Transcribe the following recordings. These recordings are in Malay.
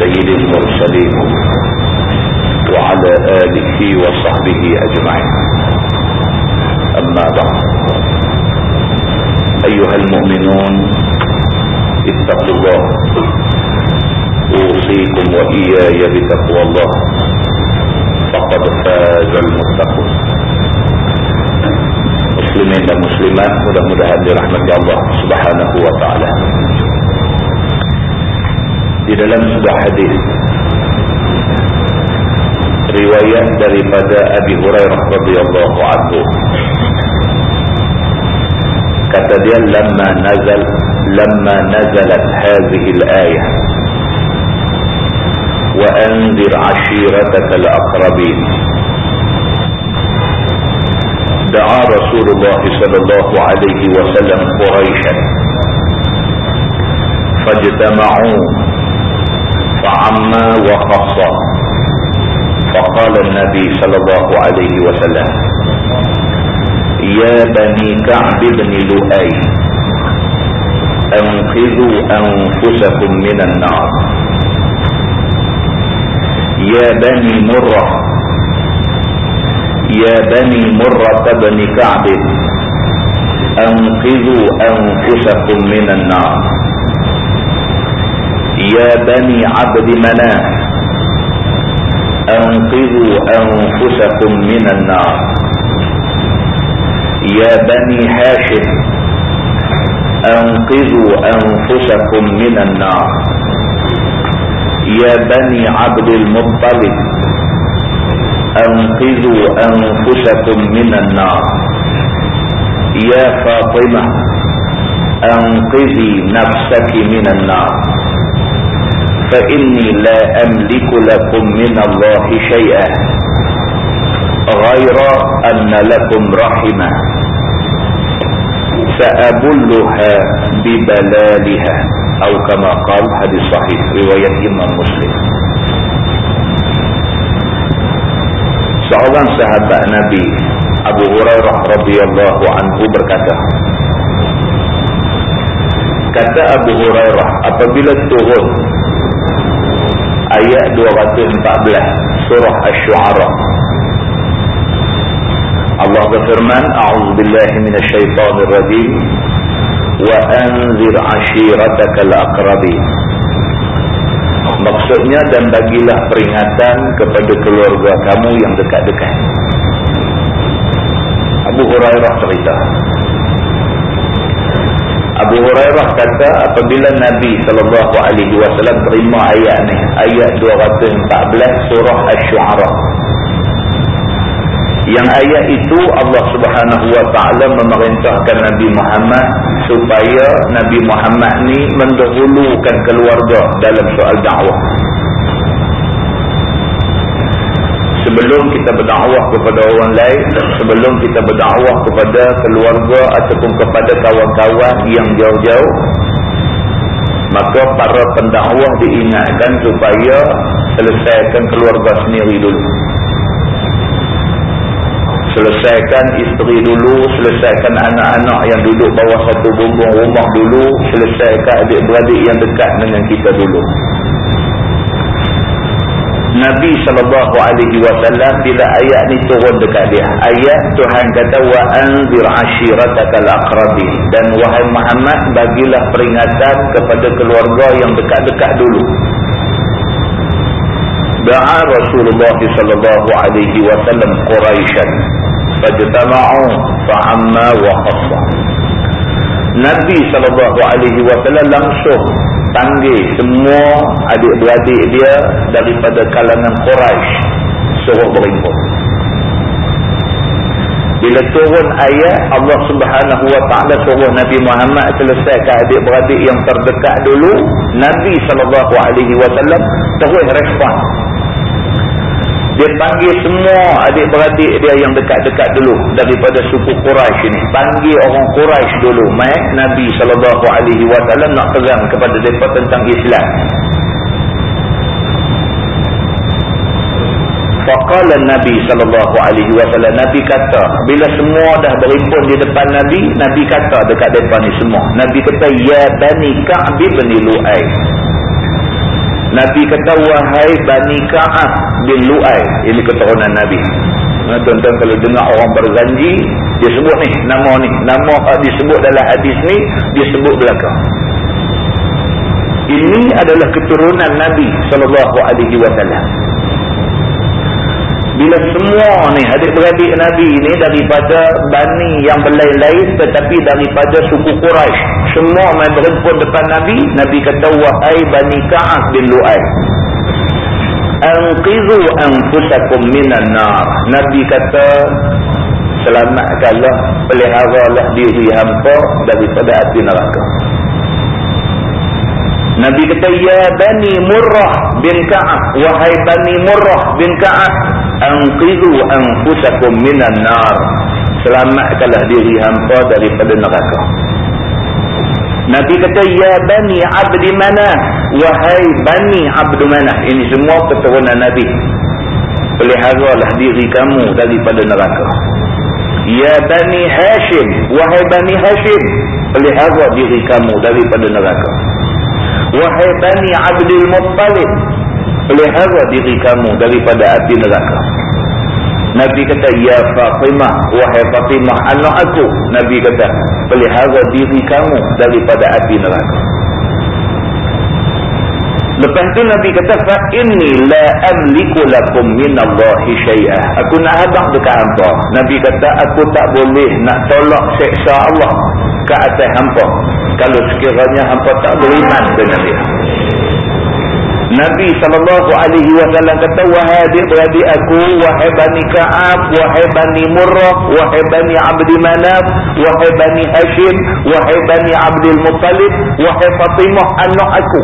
سيد المرسلين وعلى آله وصحبه أجمعين. أما بعد. أيها المؤمنون اتقوا الله. أوصيكم وإياي بتقوى الله. فقد فاز المتقون. dan muslimat mudah-mudahan dirahmati Allah Subhanahu wa taala. Di dalam sebuah hadis riwayat daripada Abi Hurairah radhiyallahu anhu kata dia lamma nazal lamma nazalat hadhihi al-ayah wa anzir 'ashirataka al-aqrabin الله صلى الله عليه وسلم قريشا فاجتمعوا فعما وخصا فقال النبي صلى الله عليه وسلم يا بني كعب بن لؤي أنقذوا أنفسكم من النار. يا بني مرة يا بني مرة بن كعب أنقذوا أنفسكم من النار. يا بني عبد مناف أنقذوا أنفسكم من النار. يا بني هاشم أنقذوا أنفسكم من النار. يا بني عبد المطلب أنقذوا أنفسكم من النار. يا فاطمة أنقذي نفسك من النار. فإني لا أملك لكم من الله شيئا غير أن لكم رحمة سأبلها ببلالها أو كما قال حديث صحيح رواية إمام مسلم seorang sahabat Nabi Abu Hurairah radhiyallahu anhu berkata kata Abu Hurairah apabila turun ayat 214 surah asy-syu'ara Allah berfirman a'udzu billahi minasyaitonir rajim wa anzir 'ashiratakal aqrabin Maksudnya dan bagilah peringatan kepada keluarga kamu yang dekat-dekat. Abu Hurairah cerita. Abu Hurairah kata apabila Nabi SAW terima ayat ni, ayat 214 surah Asy-Syu'ara. Yang ayat itu Allah Subhanahu wa taala memerintahkan Nabi Muhammad supaya Nabi Muhammad ni mendahulukan keluarga dalam soal dakwah. Sebelum kita berdakwah kepada orang lain, sebelum kita berdakwah kepada keluarga ataupun kepada kawan-kawan yang jauh-jauh, maka para pendakwah diingatkan supaya selesaikan keluarga sendiri dulu selesaikan isteri dulu, selesaikan anak-anak yang duduk bawah satu bumbung rumah dulu, selesaikan adik-beradik yang dekat dengan kita dulu. Nabi sallallahu alaihi wasallam bila ayat ni turun dekat dia. Ayat Tuhan kata wa anzir ashiratakal aqrabin dan wahai Muhammad bagilah peringatan kepada keluarga yang dekat-dekat dulu. Doa Rasulullah sallallahu alaihi wasallam Quraisy. Fajtama'u fa'amma wa qassa. Nabi sallallahu alaihi wasallam langsung panggil semua adik-beradik dia daripada kalangan Quraisy suruh berimpun. Bila turun ayat Allah Subhanahu wa taala suruh Nabi Muhammad selesaikan adik-beradik yang terdekat dulu, Nabi sallallahu alaihi wasallam terus respon dia panggil semua adik-beradik dia yang dekat-dekat dulu daripada suku Quraisy ini panggil orang Quraisy dulu. Mai Nabi SAW nak terang kepada mereka tentang Islam. Faqala Nabi sallallahu alaihi wasallam Nabi kata bila semua dah berhimpun di depan Nabi Nabi kata dekat depan ni semua Nabi kata ya bani Ka'b bin Lu'ay Nabi kata wahai bani Ka'ab bin Lu'ay. Ini keturunan Nabi. Tuan-tuan kalau dengar orang berjanji dia sebut ni nama ni. Nama disebut dalam hadis ni disebut belakang. Ini adalah keturunan Nabi wasallam bila semua ni adik-beradik Nabi ni daripada bani yang berlain-lain tetapi daripada suku Quraisy. Semua main berhimpun depan Nabi Nabi kata wahai bani Ka'ab bin Lu'ay anqizu anfusakum minan nar. Nabi kata selamatkanlah peliharalah diri hampa daripada api neraka. Nabi kata ya bani Murrah bin Ka'ab wahai bani Murrah bin Ka'ab anqidhu anfusakum minan nar. Selamatkanlah diri hampa daripada neraka. Nabi kata ya bani Abdi Manah wahai bani Abdi Manah ini semua keturunan Nabi. Peliharalah diri kamu daripada neraka. Ya Bani Hashim wahai Bani Hashim pelihara diri kamu daripada neraka. Wahai Bani Abdul Muttalib Pelihara diri kamu daripada api neraka Nabi kata Ya Fatimah Wahai Fatimah anak aku Nabi kata Pelihara diri kamu daripada api neraka Lepas tu Nabi kata fa inni la amliku lakum minallahi syai'ah. Aku nak hadap dekat hangpa. Nabi kata aku tak boleh nak tolak seksa Allah ke atas hangpa kalau sekiranya hangpa tak beriman dengan dia. Nabi SAW kata wahai adik-beradik aku wahai bani Ka'ab wahai bani Murrah wahai bani Abdi Manaf wahai bani Hashim wahai bani Abdul Muttalib wahai Fatimah anak aku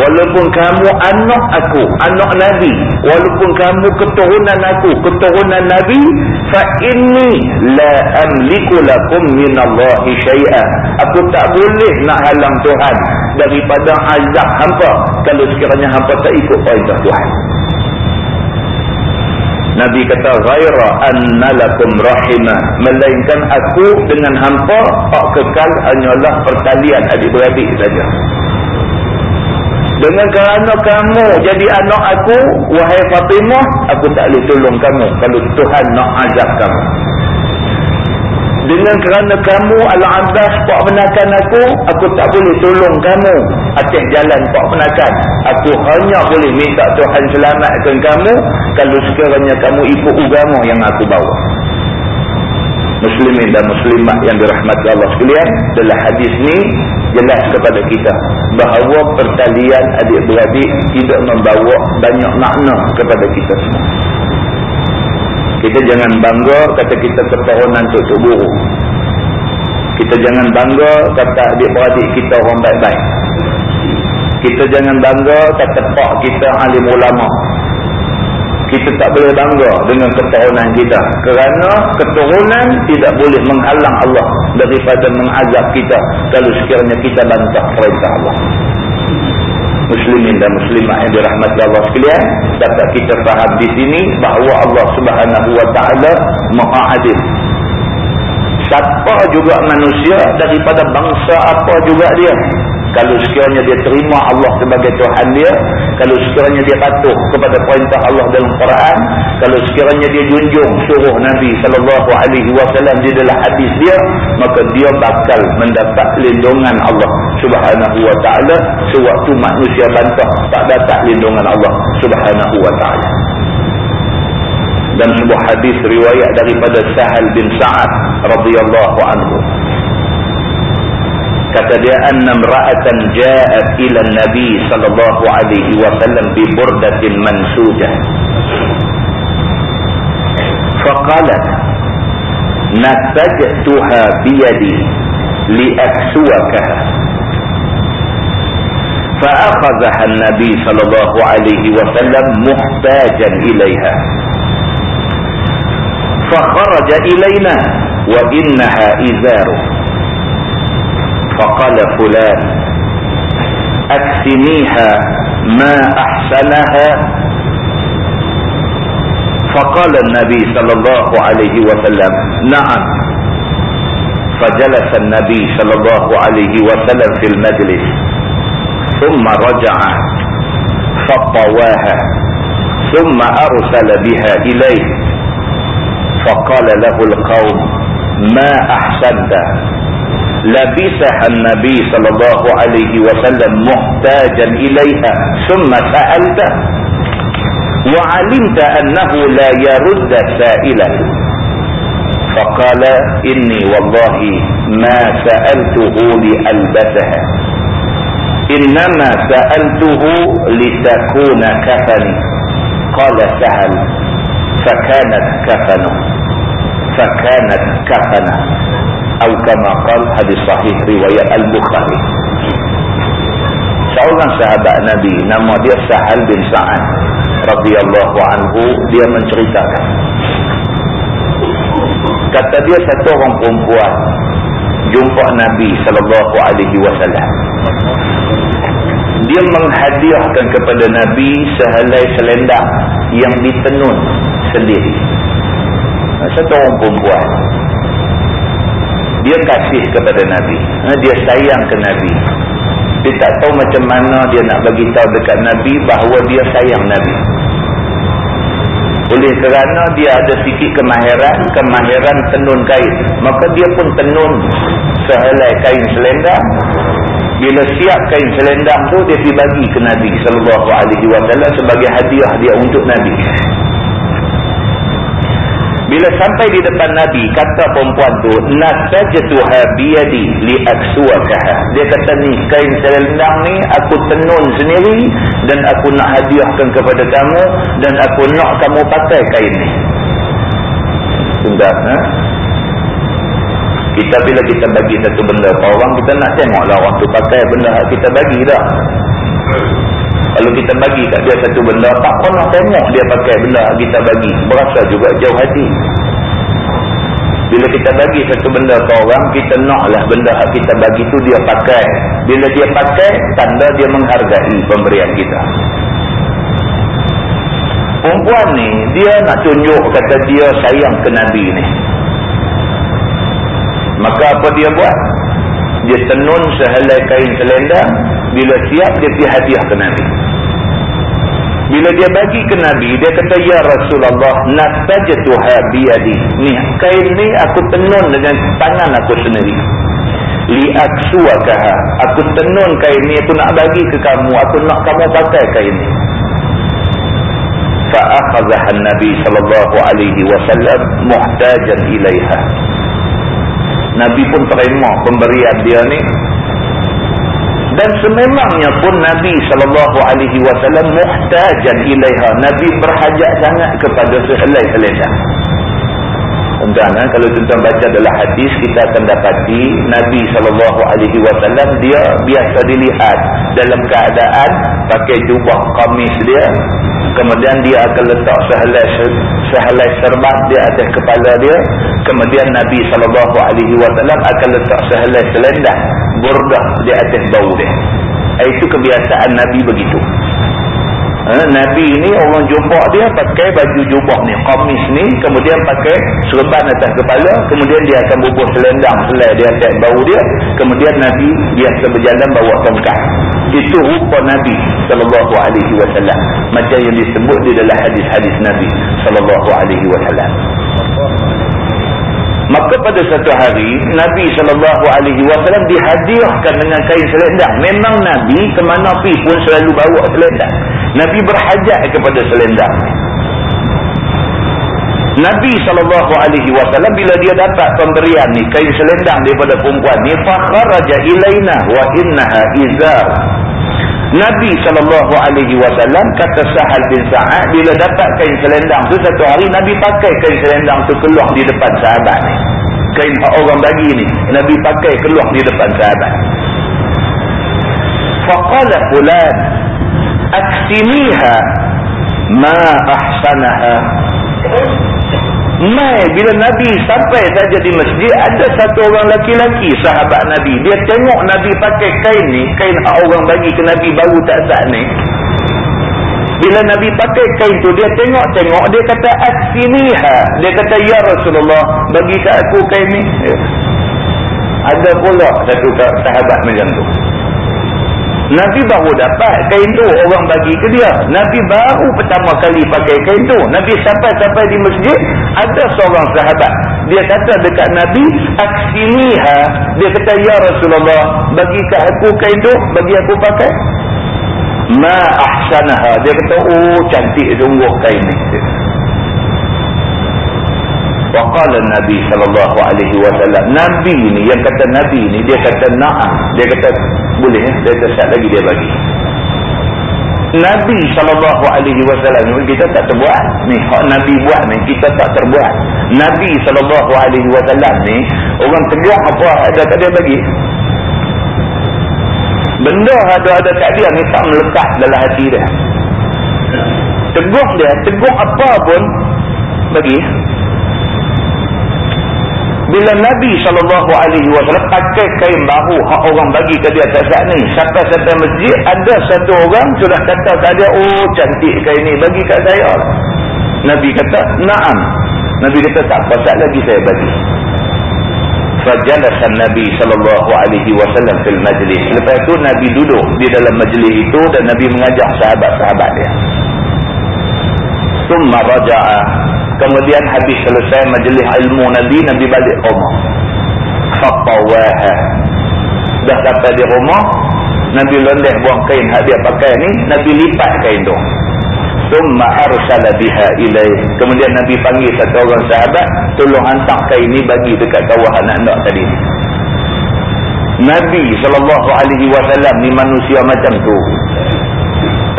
Walaupun kamu anak aku, anak Nabi. Walaupun kamu keturunan aku, keturunan Nabi. Fa inni la amliku lakum minallahi syai'ah. Aku tak boleh nak halang Tuhan daripada azab hampa. Kalau sekiranya hampa tak ikut perintah Tuhan. Nabi kata ghaira annalakum rahimah melainkan aku dengan hampa tak kekal hanyalah pertalian adik-beradik saja. Dengan kerana kamu jadi anak aku, wahai Fatimah, aku tak boleh tolong kamu kalau Tuhan nak azab kamu. Dengan kerana kamu Al-Abbas pak menakan aku, aku tak boleh tolong kamu atas jalan pak menakan. Aku hanya boleh minta Tuhan selamatkan kamu kalau sekiranya kamu ikut agama yang aku bawa muslimin dan muslimat yang dirahmati Allah sekalian dalam hadis ni jelas kepada kita bahawa pertalian adik-beradik tidak membawa banyak makna kepada kita semua. Kita jangan bangga kata kita keturunan tutup buruk kita jangan bangga kata adik-beradik kita orang baik-baik. Kita jangan bangga kata pak kita alim ulama kita tak boleh bangga dengan keturunan kita. Kerana keturunan tidak boleh menghalang Allah daripada mengazab kita kalau sekiranya kita bantah perintah Allah. Muslimin dan muslimah yang dirahmati Allah sekalian dapat kita faham di sini bahawa Allah subhanahu wa ta'ala maha adil. Siapa juga manusia daripada bangsa apa juga dia kalau sekiranya dia terima Allah sebagai Tuhan dia kalau sekiranya dia patuh kepada perintah Allah dalam Quran kalau sekiranya dia junjung suruh Nabi SAW di dalam hadis dia maka dia bakal mendapat lindungan Allah subhanahu wa ta'ala. Sewaktu manusia bantah tak dapat lindungan Allah subhanahu wa ta'ala. Dan sebuah hadis riwayat daripada Sahal bin Sa'ad radhiyallahu anhu kata dia annam ra'atan ja'at ila nabi sallallahu alaihi wasallam bi burdatin mansujah faqalat nasajtuha biyadi liaksuwakaha فأخذها النبي صلى الله عليه وسلم محتاجا إليها فخرج إلينا وإنها إزاره فقال فلان أكسنيها ما أحسنها. فقال النبي صلى الله عليه وسلم نعم. فجلس النبي صلى الله عليه وسلم في المجلس ثم رجع فطواها ثم أرسل بها إليه. فقال له القوم ما أحسنت؟ لبسها النبي صلى الله عليه وسلم محتاجا إليها. ثم سألت وعلمت أنه لا يرد سائلا؟ فقال إني والله ما سألته لألبسها إنما سألته لتكون كفني. قال سهل. فكانت كفنه فكانت كفنه. atau kamaqal hadis sahih riwayat al-Bukhari. Seorang sahabat Nabi nama dia Sahal bin Sa'ad radhiyallahu anhu dia menceritakan. Kata dia satu orang perempuan jumpa Nabi sallallahu alaihi wasallam. Dia menghadiahkan kepada Nabi sehelai selendang yang ditenun sendiri. Satu orang perempuan dia kasih kepada Nabi. Ha, dia sayang ke Nabi. Dia tak tahu macam mana dia nak bagi tahu dekat Nabi bahawa dia sayang Nabi. Oleh kerana dia ada sikit kemahiran kemahiran tenun kain. Maka dia pun tenun sehelai kain selendang. Bila siap kain selendang tu dia pergi bagi ke Nabi wasallam sebagai hadiah dia untuk Nabi bila sampai di depan Nabi, kata perempuan tu, Nasajatuha biyadi liaksuakaha. Dia kata ni, kain selendang ni aku tenun sendiri dan aku nak hadiahkan kepada kamu dan aku nak kamu pakai kain ni. Sudah, ha? Kita bila kita bagi satu benda ke orang, kita nak tengoklah orang tu pakai benda kita bagi dah. Kalau kita bagi kat dia satu benda, tak pernah tengok dia pakai benda kita bagi. Berasa juga jauh hati. Bila kita bagi satu benda ke orang, kita naklah benda kita bagi tu dia pakai. Bila dia pakai, tanda dia menghargai pemberian kita. Perempuan ni, dia nak tunjuk kata dia sayang ke Nabi ni. Maka apa dia buat? Dia tenun sehelai kain selendang. Bila siap, dia pergi hadiah ke Nabi. Bila dia bagi ke Nabi, dia kata, Ya Rasulullah. Ni, kain ni aku tenun dengan tangan aku sendiri. Liaksuakaha. Aku tenun kain ni, aku nak bagi ke kamu. Aku nak kamu pakai kain ni. Fa'akhazahan Nabi sallallahu alaihi wasallam muhtajan ilaiha. Nabi pun terima pemberian dia ni. Dan sememangnya pun Nabi wasallam muhtajan ilaiha. Nabi berhajat sangat kepada sehelai selendang Tuan-tuan, eh, kalau tuan-tuan baca dalam hadis kita akan dapati Nabi wasallam dia biasa dilihat dalam keadaan pakai jubah kamis dia. Kemudian dia akan letak sehelai sehelai serban di atas kepala dia. Kemudian Nabi wasallam akan letak sehelai selendang burdah di atas bau dia. Itu kebiasaan Nabi begitu ha, Nabi ni orang jumpa dia pakai baju jubah ni. Kamis ni kemudian pakai serban atas kepala kemudian dia akan bubuh selendang selai di atas bau dia kemudian Nabi biasa berjalan bawa tongkat. Itu rupa Nabi sallallahu alaihi wasallam. Macam yang disebut di dalam hadis-hadis Nabi sallallahu alaihi wasallam maka pada satu hari Nabi wasallam dihadiahkan dengan kain selendang. Memang Nabi ke mana pun selalu bawa selendang. Nabi berhajat kepada selendang. Nabi SAW bila dia dapat pemberian ni kain selendang daripada perempuan ni fakharaja ilaina wa innaha izar Nabi SAW kata Sahal bin Sa'ad bila dapat kain selendang tu satu hari Nabi pakai kain selendang tu keluar di depan sahabat ni. Kain orang bagi ni Nabi pakai keluar di depan sahabat. Faqala fulan aksiniha ma ahsanaha Mai bila Nabi sampai saja di masjid ada satu orang laki-laki sahabat Nabi. Dia tengok Nabi pakai kain ni kain orang bagi ke Nabi baru tak sah ni. Bila Nabi pakai kain tu dia tengok-tengok dia kata aksiniha dia kata ya Rasulullah bagi kat aku kain ni. Ada pula satu sahabat macam tu Nabi baru dapat kain tu orang bagi ke dia. Nabi baru pertama kali pakai kain tu. Nabi sampai-sampai di masjid ada seorang sahabat. Dia kata dekat Nabi, "Aksiniha." Dia kata, "Ya Rasulullah, bagi ke aku kain tu, bagi aku pakai." Ma ahsanaha. Dia kata, "Oh, cantik sungguh kain ni." Waqala Nabi sallallahu alaihi wasallam. Nabi ni yang kata Nabi ni dia kata na'am. Dia kata boleh eh dia kata lagi dia bagi. Nabi sallallahu alaihi wasallam kita tak terbuat. Ni hak Nabi buat ni kita tak terbuat. Nabi wasallam ni orang tegur apa ada tak dia bagi. Benda ada-ada kat dia ni tak melekat dalam hati dia. Tegur dia, tegur apa pun bagi bila Nabi SAW pakai kain baru hak orang bagi ke dia tak saat ni sampai-sampai masjid ada satu orang sudah kata kat dia oh cantik kain ni bagi kat saya. Nabi kata na'am. Nabi kata tak apa tak lagi saya bagi. Fajalasan Nabi SAW fil majlis. Lepas itu Nabi duduk di dalam majlis itu dan Nabi mengajak sahabat-sahabat dia. Summa raja'a Kemudian habis selesai majlis ilmu Nabi, Nabi balik rumah. Fattawaha. Dah sampai di rumah, Nabi londeh buang kain hak dia pakai ni, Nabi lipat kain tu. Summa arsala biha ilaih. Kemudian Nabi panggil satu orang sahabat, tolong hantar kain ni bagi dekat kawah anak-anak tadi. Nabi SAW ni manusia macam tu.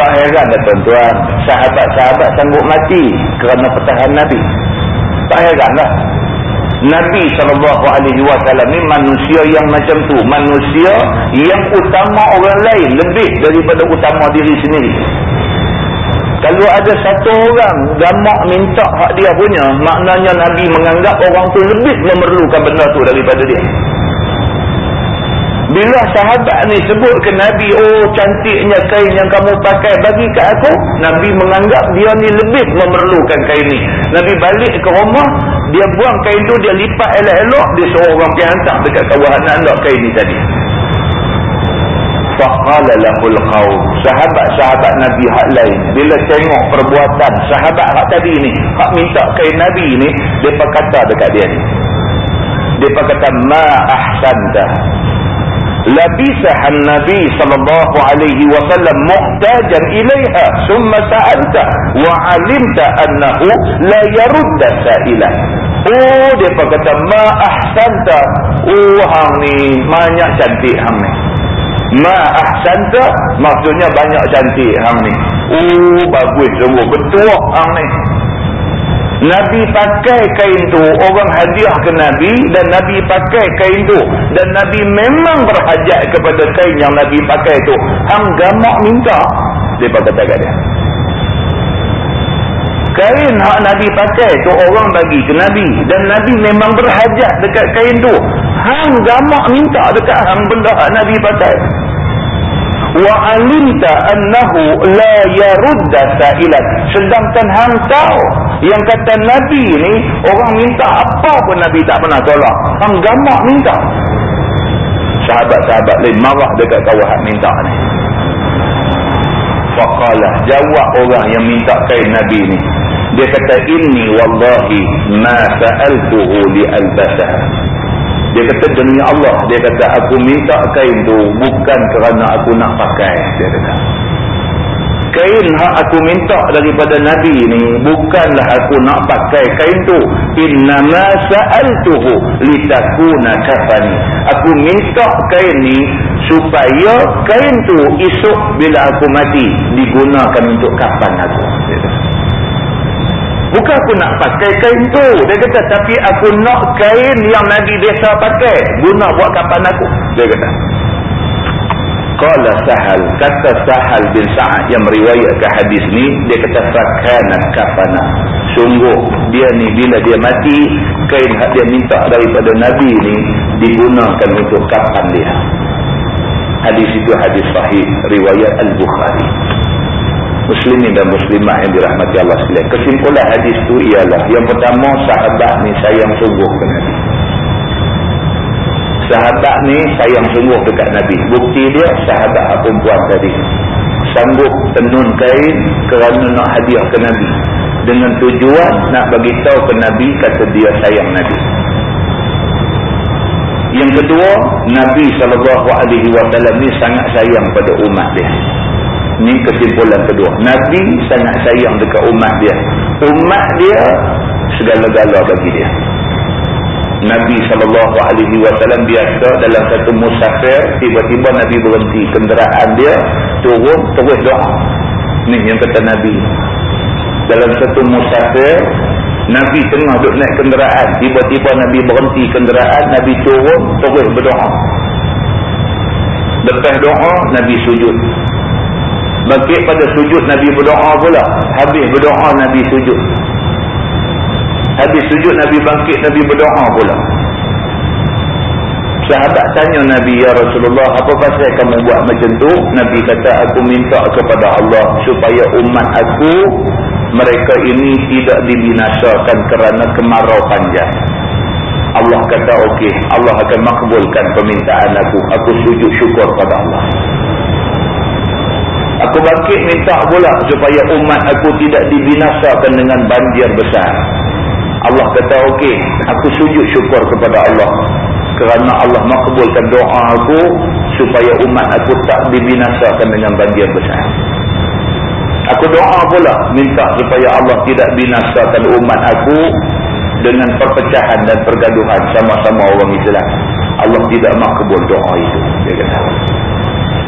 Tak heran dah tuan-tuan. Sahabat-sahabat sanggup mati kerana pertahanan Nabi. Tak heran lah. Nabi SAW ni manusia yang macam tu. Manusia yang utama orang lain lebih daripada utama diri sendiri. Kalau ada satu orang gamak minta hak dia punya, maknanya Nabi menganggap orang tu lebih memerlukan benda tu daripada dia. Bila sahabat ni sebut ke Nabi, oh cantiknya kain yang kamu pakai bagi ke aku, Nabi menganggap dia ni lebih memerlukan kain ni. Nabi balik ke rumah, dia buang kain tu, dia lipat elok-elok, dia suruh orang pergi hantar dekat kawahan anak kain ni tadi. Faqala lahul qawm. Sahabat-sahabat Nabi hak lain, bila tengok perbuatan sahabat hak tadi ni, hak minta kain Nabi ni, dia kata dekat dia ni. Dia kata, ma labisah an-nabi sallallahu alaihi wasallam muhtajan ilaiha thumma sa'alta wa 'alimta annahu la yarudda sa'ila. Oh depa kata ma ahsanta? Oh hang ni banyak cantik hang ni. Ma ahsanta? Maksudnya banyak cantik hang ni. Oh bagus sungguh. Betul hang ni. Nabi pakai kain tu orang hadiah ke Nabi dan Nabi pakai kain tu. Dan Nabi memang berhajat kepada kain yang Nabi pakai tu. Hang gamak minta dia kata kat dia. Kain hak Nabi pakai tu orang bagi ke Nabi. Dan Nabi memang berhajat dekat kain tu. Hang gamak minta dekat hang benda hak Nabi pakai wa alimta annahu la yarudda sa'ilat sedangkan hang tahu yang kata nabi ni orang minta apa pun nabi tak pernah tolak. Hang gamak minta. Sahabat-sahabat lain marah dekat kawahan minta ni. Faqala jawab orang yang minta kain nabi ni. Dia kata inni wallahi ma sa'altuhu li albasah dia kata demi Allah. Dia kata aku minta kain tu bukan kerana aku nak pakai. Dia kata. Kain hak aku minta daripada Nabi ni bukanlah aku nak pakai kain tu. Innama sa'altuhu litakuna kafani. Aku minta kain ni supaya kain tu esok bila aku mati digunakan untuk kapan aku. Dia. Bukan aku nak pakai kain tu. Dia kata, tapi aku nak kain yang Nabi biasa pakai. Guna buat kapan aku. Dia kata. Qala Sahal, kata Sahal bin Sa'ad yang meriwayatkan hadis ni, dia kata fakana kafana. Sungguh dia ni bila dia mati, kain hak dia minta daripada Nabi ni digunakan untuk kapan dia. Hadis itu hadis sahih riwayat Al-Bukhari. Muslimin dan muslimah yang dirahmati Allah sekalian. Kesimpulan hadis itu ialah yang pertama sahabat ni sayang sungguh ke Nabi sahabat ni sayang sungguh dekat Nabi. Bukti dia sahabat perempuan tadi. Sanggup tenun kain kerana nak hadiah ke Nabi. Dengan tujuan nak bagi tahu ke Nabi kata dia sayang Nabi. Yang kedua, Nabi SAW ni sangat sayang pada umat dia. Ini kesimpulan kedua. Nabi sangat sayang dekat umat dia. Umat dia segala-gala bagi dia. Nabi SAW biasa dalam satu musafir tiba-tiba Nabi berhenti kenderaan dia turun terus doa ni yang kata Nabi dalam satu musafir Nabi tengah duduk naik kenderaan tiba-tiba Nabi berhenti kenderaan Nabi turun terus berdoa lepas doa Nabi sujud bagi pada sujud Nabi berdoa pula habis berdoa Nabi sujud Habis sujud Nabi bangkit Nabi berdoa pula. Sahabat tanya Nabi ya Rasulullah apa pasal kamu buat macam tu? Nabi kata aku minta kepada Allah supaya umat aku mereka ini tidak dibinasakan kerana kemarau panjang. Allah kata okey, Allah akan makbulkan permintaan aku. Aku sujud syukur kepada Allah. Aku bangkit minta pula supaya umat aku tidak dibinasakan dengan banjir besar. Allah kata okey aku sujud syukur kepada Allah kerana Allah makbulkan doa aku supaya umat aku tak dibinasakan dengan banjir besar. Aku doa pula minta supaya Allah tidak binasakan umat aku dengan perpecahan dan pergaduhan sama-sama orang Islam. Allah tidak makbul doa itu dia kata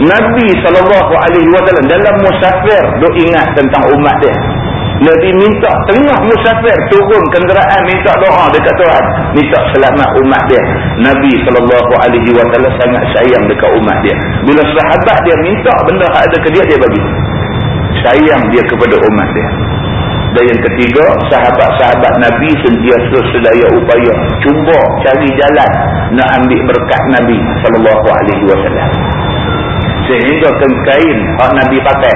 Nabi SAW dalam musafir do ingat tentang umat dia Nabi minta tengah musafir turun kenderaan minta doa dekat Tuhan. Minta selamat umat dia. Nabi SAW sangat sayang dekat umat dia. Bila sahabat dia minta benda ada ke dia, dia bagi. Sayang dia kepada umat dia. Dan yang ketiga, sahabat-sahabat Nabi sentiasa sedaya upaya. Cuba cari jalan nak ambil berkat Nabi SAW. Sehingga kain yang Nabi pakai.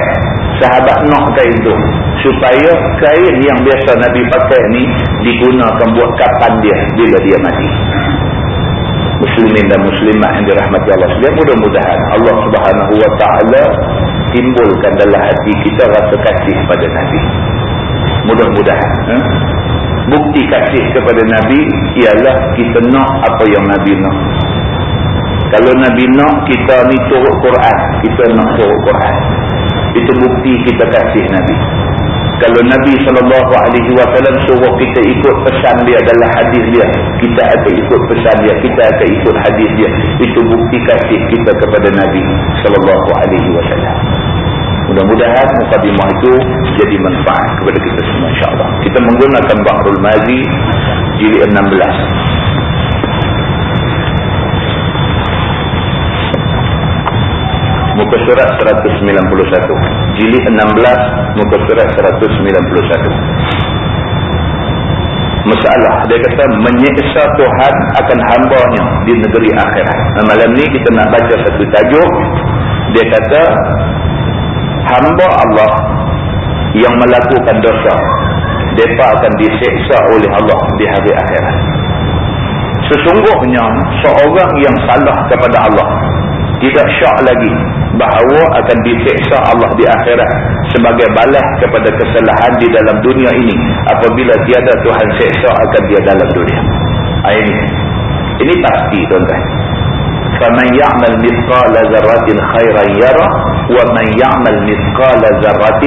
Sahabat nak kain tu. Supaya kain yang biasa Nabi pakai ni digunakan buat kapan dia bila dia mati. Muslimin dan muslimat yang dirahmati Allah. Sekalian mudah-mudahan Allah subhanahu wa ta'ala timbulkan dalam hati kita rasa kasih pada Nabi. Mudah-mudahan eh? bukti kasih kepada Nabi ialah kita nak apa yang Nabi nak kalau Nabi nak kita ni turut Quran kita nak turut Quran itu bukti kita kasih Nabi. Kalau Nabi SAW suruh kita ikut pesan dia dalam hadis dia. Kita akan ikut pesan dia. Kita akan ikut hadis dia. Itu bukti kasih kita kepada Nabi SAW. Mudah-mudahan mukadimah itu jadi manfaat kepada kita semua insyaAllah. Kita menggunakan Bahrul Mazi jilid 16. Muka surat 191 jilid 16 muka surat 191 masalah. Dia kata menyiksa Tuhan akan hambanya di negeri akhirat. Malam ni kita nak baca satu tajuk. Dia kata hamba Allah yang melakukan dosa mereka akan diseksa oleh Allah di hari akhirat. Sesungguhnya seorang yang salah kepada Allah tidak syak lagi bahawa akan diseksa Allah di akhirat sebagai balas kepada kesalahan di dalam dunia ini. Apabila tiada Tuhan seksa akan dia dalam dunia. Ah, ini. Ini pasti tuan-tuan. فَمَنْ يَعْمَلْ مِثْقَالَ ذَرَّةٍ خَيْرًا يَرَى وَمَنْ يَعْمَلْ مِثْقَالَ ذَرَّةٍ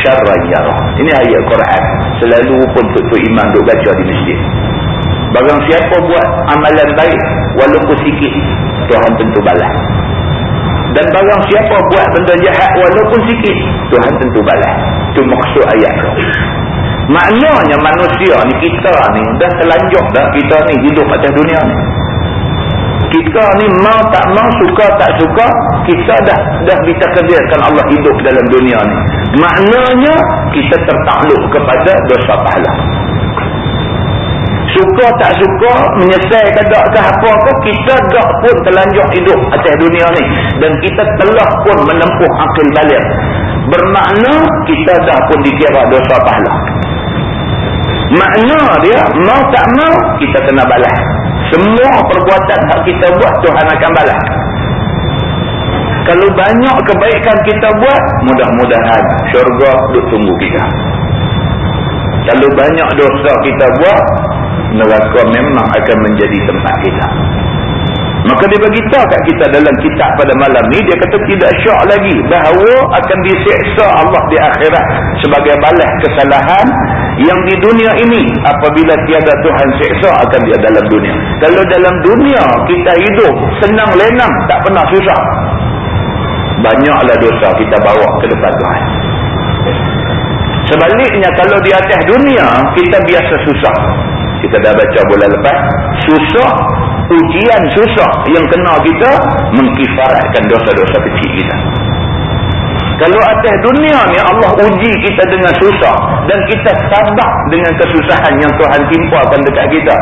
شَرًّا يَرَى ini ayat Quran. Selalu pun tu iman duk baca di masjid. Bagaimana siapa buat amalan baik walaupun sikit Tuhan tentu balas. Dan barang siapa buat benda jahat walaupun sikit Tuhan tentu balas. Itu maksud ayat tu. Maknanya manusia ni kita ni dah terlanjur dah kita ni hidup atas dunia ni. kita ni mau tak mau suka tak suka kita dah dah ditakdirkan Allah hidup dalam dunia ni maknanya kita tertakluk kepada dosa pahala suka tak suka menyesal ke tak ke apa ke kita tak pun terlanjur hidup atas dunia ni. Dan kita telah pun menempuh akil balik. Bermakna kita dah pun dikira dosa pahala. Makna dia mau tak mau kita kena balas. Semua perbuatan yang kita buat Tuhan akan balas. Kalau banyak kebaikan kita buat mudah-mudahan syurga duduk tunggu kita. Kalau banyak dosa kita buat neraka memang akan menjadi tempat kita. Maka dia beritahu kat kita dalam kitab pada malam ni dia kata tidak syak lagi bahawa akan diseksa Allah di akhirat sebagai balas kesalahan yang di dunia ini. Apabila tiada Tuhan seksa akan dia dalam dunia. Kalau dalam dunia kita hidup senang lenang tak pernah susah. Banyaklah dosa kita bawa ke depan Tuhan. Sebaliknya kalau di atas dunia kita biasa susah kita dah baca bulan lepas susah ujian susah yang kena kita mengkifaratkan dosa-dosa kecil kita. Kalau atas dunia ni Allah uji kita dengan susah dan kita sabar dengan kesusahan yang Tuhan timpakan dekat kita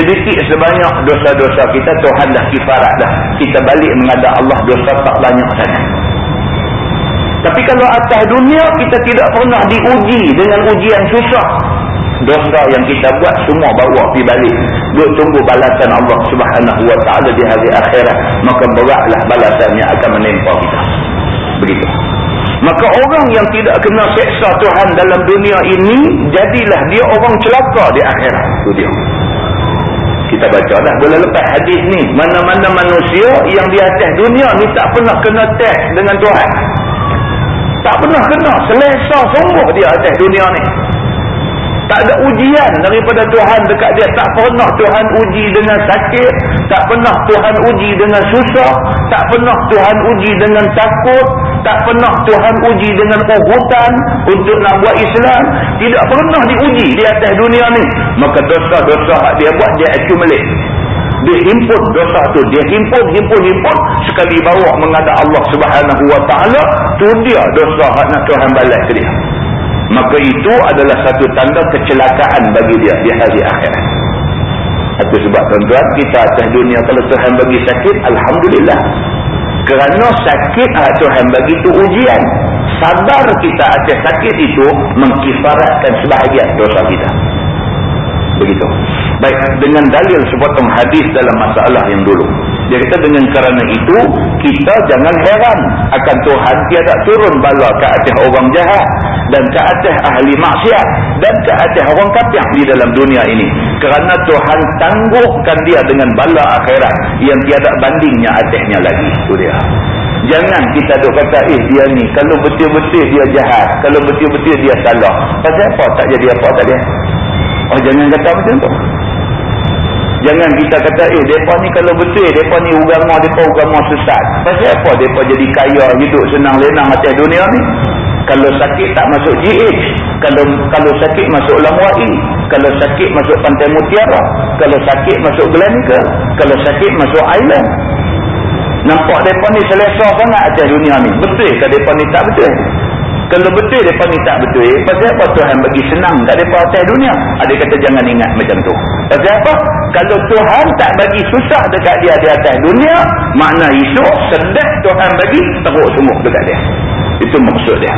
sedikit sebanyak dosa-dosa kita Tuhan dah kifarat dah. Kita balik menghadap Allah dosa tak banyak sangat. Tapi kalau atas dunia kita tidak pernah diuji dengan ujian susah dosa yang kita buat semua bawa pergi balik duk tunggu balasan Allah subhanahu wa ta'ala di hari akhirat maka beratlah balasan yang akan menimpa kita. Begitu. Maka orang yang tidak kena seksa Tuhan dalam dunia ini jadilah dia orang celaka di akhirat. Itu dia. Kita baca dah boleh lepas hadis ni. Mana-mana manusia yang di atas dunia ni tak pernah kena test dengan Tuhan. Tak pernah kena. Selesa sungguh dia atas dunia ni tak ada ujian daripada Tuhan dekat dia. Tak pernah Tuhan uji dengan sakit. Tak pernah Tuhan uji dengan susah. Tak pernah Tuhan uji dengan takut. Tak pernah Tuhan uji dengan uhutan untuk nak buat Islam. Tidak pernah diuji di atas dunia ni. Maka dosa-dosa dia buat dia accumulate. Dia himpun dosa tu. Dia himpun, himpun, himpun. Sekali bawa mengadap Allah subhanahu wa ta'ala. Tu dia dosa nak Tuhan balas ke dia maka itu adalah satu tanda kecelakaan bagi dia di hari akhirat itu sebab tuan-tuan kita atas dunia kalau Tuhan bagi sakit Alhamdulillah. Kerana sakit ah, Tuhan bagi itu ujian. Sadar kita atas sakit itu mengkifaratkan sebahagian dosa kita begitu baik dengan dalil sepotong hadis dalam masalah yang dulu dia kata dengan kerana itu kita jangan heran akan Tuhan tiada turun bala ke atas orang jahat dan ke atas ahli maksiat dan ke atas orang kafir di dalam dunia ini kerana Tuhan tangguhkan dia dengan bala akhirat yang tiada bandingnya atasnya lagi itu dia Jangan kita duk kata, eh dia ni, kalau betul-betul dia jahat, kalau betul-betul dia salah. Pasal apa tak jadi apa tak dia? Oh jangan kata macam tu. Jangan kita kata, eh mereka ni kalau betul, mereka ni ugama, mereka ugama sesat. Pasal apa mereka jadi kaya, hidup senang lenang atas dunia ni? Kalau sakit tak masuk GH. Kalau kalau sakit masuk Lamwai. Kalau sakit masuk Pantai Mutiara. Kalau sakit masuk Glenica. Kalau sakit masuk Island. Nampak mereka ni selesa sangat atas dunia ni. Betul ke mereka ni tak betul? Kalau betul mereka ni tak betul, pasal apa Tuhan bagi senang kat mereka atas dunia? Ada kata jangan ingat macam tu. Pasal apa? Kalau Tuhan tak bagi susah dekat dia di atas dunia, makna esok sedap Tuhan bagi teruk semua dekat dia. Itu maksud dia.